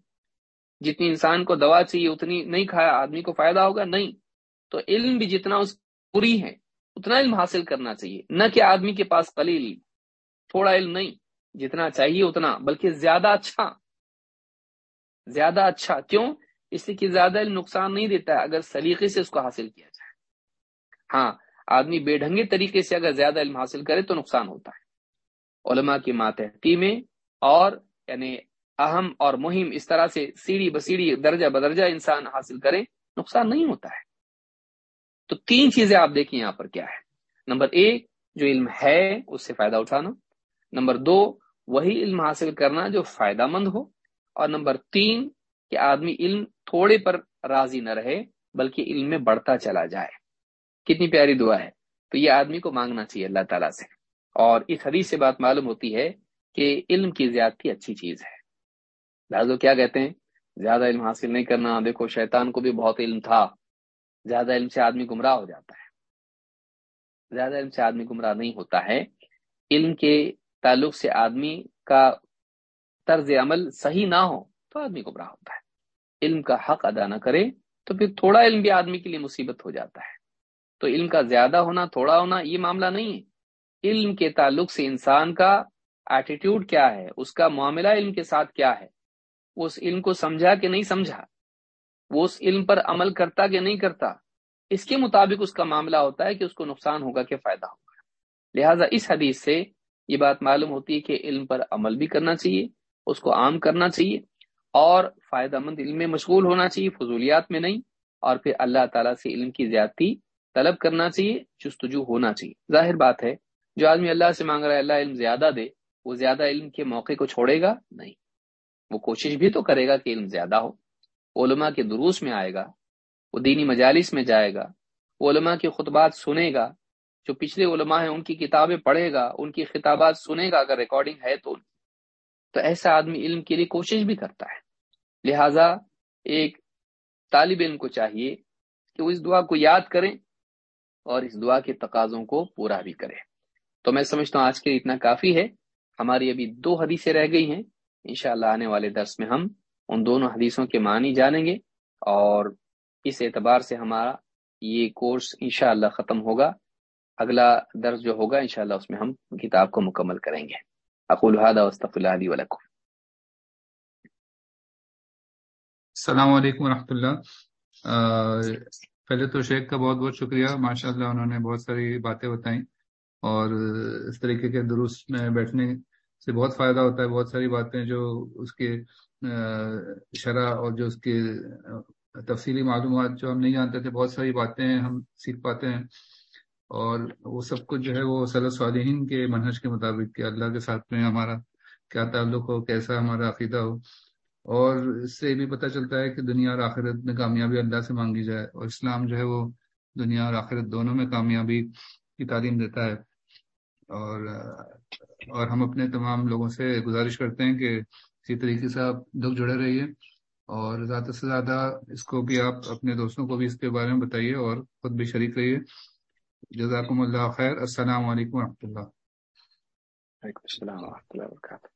جتنی انسان کو دوا چاہیے، اتنی نہیں کھایا، آدمی کو فائدہ ہوگا؟ نہیں۔ تو علم بھی جتنا اس پوری ہے، اتنا علم حاصل کرنا چاہیے۔ نہ کہ آدمی کے پاس قلیل، تھوڑا علم نہیں۔ جتنا چاہیے اتنا، بلکہ زیادہ اچھا۔ زیادہ اچھا۔ کیوں؟ اس لیے کہ زیادہ نقصان نہیں دیتا ہے اگر سلیقے سے اس کو حاصل کیا جائے۔ ہاں آدمی بے ڈھنگے طریقے سے اگر زیادہ علم حاصل کرے تو نقصان ہوتا ہے۔ علماء کی ماتحتی میں اور یعنی اہم اور مہم اس طرح سے سیڑھی بسیڑھی، درجہ بدرجہ انسان حاصل کرے، نقصان نہیں ہوتا ہے۔ تو تین چیزیں آپ دیکھیں یہاں پر کیا ہے۔ نمبر ایک، جو علم ہے، اس سے فائدہ اٹھانا۔ نمبر دو وہی علم حاصل کرنا جو فائدہ مند ہو۔ اور نمبر تین، کہ آدمی علم تھوڑے پر راضی نہ رہے، بلکہ علم میں بڑھتا چلا جائے۔ کتنی پیاری دعا ہے۔ تو یہ آدمی کو مانگنا چاہیے اللہ تعالیٰ سے۔ اور اس حدیث سے بات معلوم ہوتی ہے کہ علم کی زیادتی اچھی چیز ہے۔ لہٰذا کیا کہتے ہیں؟ زیادہ علم حاصل نہیں کرنا، دیکھو شیطان کو بھی بہت علم تھا۔ زیادہ علم سے آدمی گمراہ ہو جاتا ہے۔ زیادہ علم سے آدمی گمراہ نہیں ہوتا ہے۔ علم کے تعلق سے آدمی کا طرز عمل صحیح نہ ہو تو آدمی گمراہ ہوتا ہے۔ علم کا حق ادا نہ کرے تو پھر تھوڑا علم بھی آدمی کے لیے مصیبت ہو جاتا ہے۔ تو علم کا زیادہ ہونا، تھوڑا ہونا، یہ معاملہ نہیں ہے۔ علم کے تعلق سے انسان کا ایٹیٹیوڈ کیا ہے؟ اس کا معاملہ علم کے ساتھ کیا ہے؟ اس علم کو سمجھا کہ نہیں سمجھا؟ وہ اس علم پر عمل کرتا کہ نہیں کرتا؟ اس کے مطابق اس کا معاملہ ہوتا ہے کہ اس کو نقصان ہوگا کہ فائدہ ہوگا۔ لہٰذا اس حدیث سے یہ بات معلوم ہوتی ہے کہ علم پر عمل بھی کرنا چاہیے، اس کو عام کرنا چاہیے، اور فائدہ مند علم میں مشغول ہونا چاہیے، فضولیات میں نہیں، اور پھر اللہ تعالیٰ سے علم کی زیادتی طلب کرنا چاہیے، جستجو ہونا چاہیے۔ ظاہر بات ہے، جو آدمی اللہ سے مانگ رہا ہے، اللہ علم زیادہ دے، وہ زیادہ علم کے موقع کو چھوڑے گا؟ نہیں۔ وہ کوشش بھی تو کرے گا کہ علم زیادہ ہو۔ علماء کے دروس میں آئے گا، وہ دینی مجالس میں جائے گا، وہ علماء کے خطبات سنے گا جو پچھلے علماء ہیں، ان کی کتابیں پڑھے گا، ان کی خطابات سنے گا، اگر ریکارڈنگ ہے تو۔ تو ایسا آدمی علم کے لیے کوشش بھی کرتا ہے۔ لہذا ایک طالب علم کو چاہیے کہ وہ اس دعا کو یاد کریں اور اس دعا کے تقاضوں کو پورا بھی کریں تو میں سمجھتا ہوں آج کے اتنا کافی ہے۔ ہماری ابھی دو حدیثیں رہ گئی ہیں۔ انشاءاللہ آنے والے درس میں ہم ان دونوں حدیثوں کے معنی جانیں گے اور اس اعتبار سے ہمارا یہ کورس انشاءاللہ ختم ہوگا۔ اگلا درس جو ہوگا انشاءاللہ اس میں ہم کتاب کو مکمل کریں گے۔ اقول هذا واستغفر الله لي ولكم۔
السلام علیکم ورحمۃ اللہ۔ پہلے تو شیخ کا بہت بہت شکریہ۔ ماشاء اللہ انہوں نے بہت ساری باتیں بتائیں اور اس طریقے کے درست میں بیٹھنے سے بہت فائدہ ہوتا ہے۔ بہت ساری باتیں جو اس کے شرح اور جو اس کے تفصیلی معلومات جو ہم نہیں جانتے تھے، بہت ساری باتیں ہم سیکھ پاتے ہیں۔ اور وہ سب کچھ جو ہے وہ صلی صالحین کے منہج کے مطابق کہ اللہ کے ساتھ میں ہمارا کیا تعلق ہو، کیسا ہمارا عقیدہ ہو۔ اور اس سے بھی پتہ چلتا ہے کہ دنیا اور آخرت میں کامیابی اللہ سے مانگی جائے اور اسلام جو ہے وہ دنیا اور آخرت دونوں میں کامیابی کی تعلیم دیتا ہے۔ اور اور ہم اپنے تمام لوگوں سے گزارش کرتے ہیں کہ اسی طریقے سے آپ لوگ جڑے رہیے اور زیادہ سے زیادہ اس کو بھی آپ اپنے دوستوں کو بھی اس کے بارے میں بتائیے اور خود بھی شریک رہیے۔ جزاکم اللہ خیر. السلام علیکم و رحمۃ اللہ.
وعلیکم السلام و رحمۃ اللہ وبرکاتہ.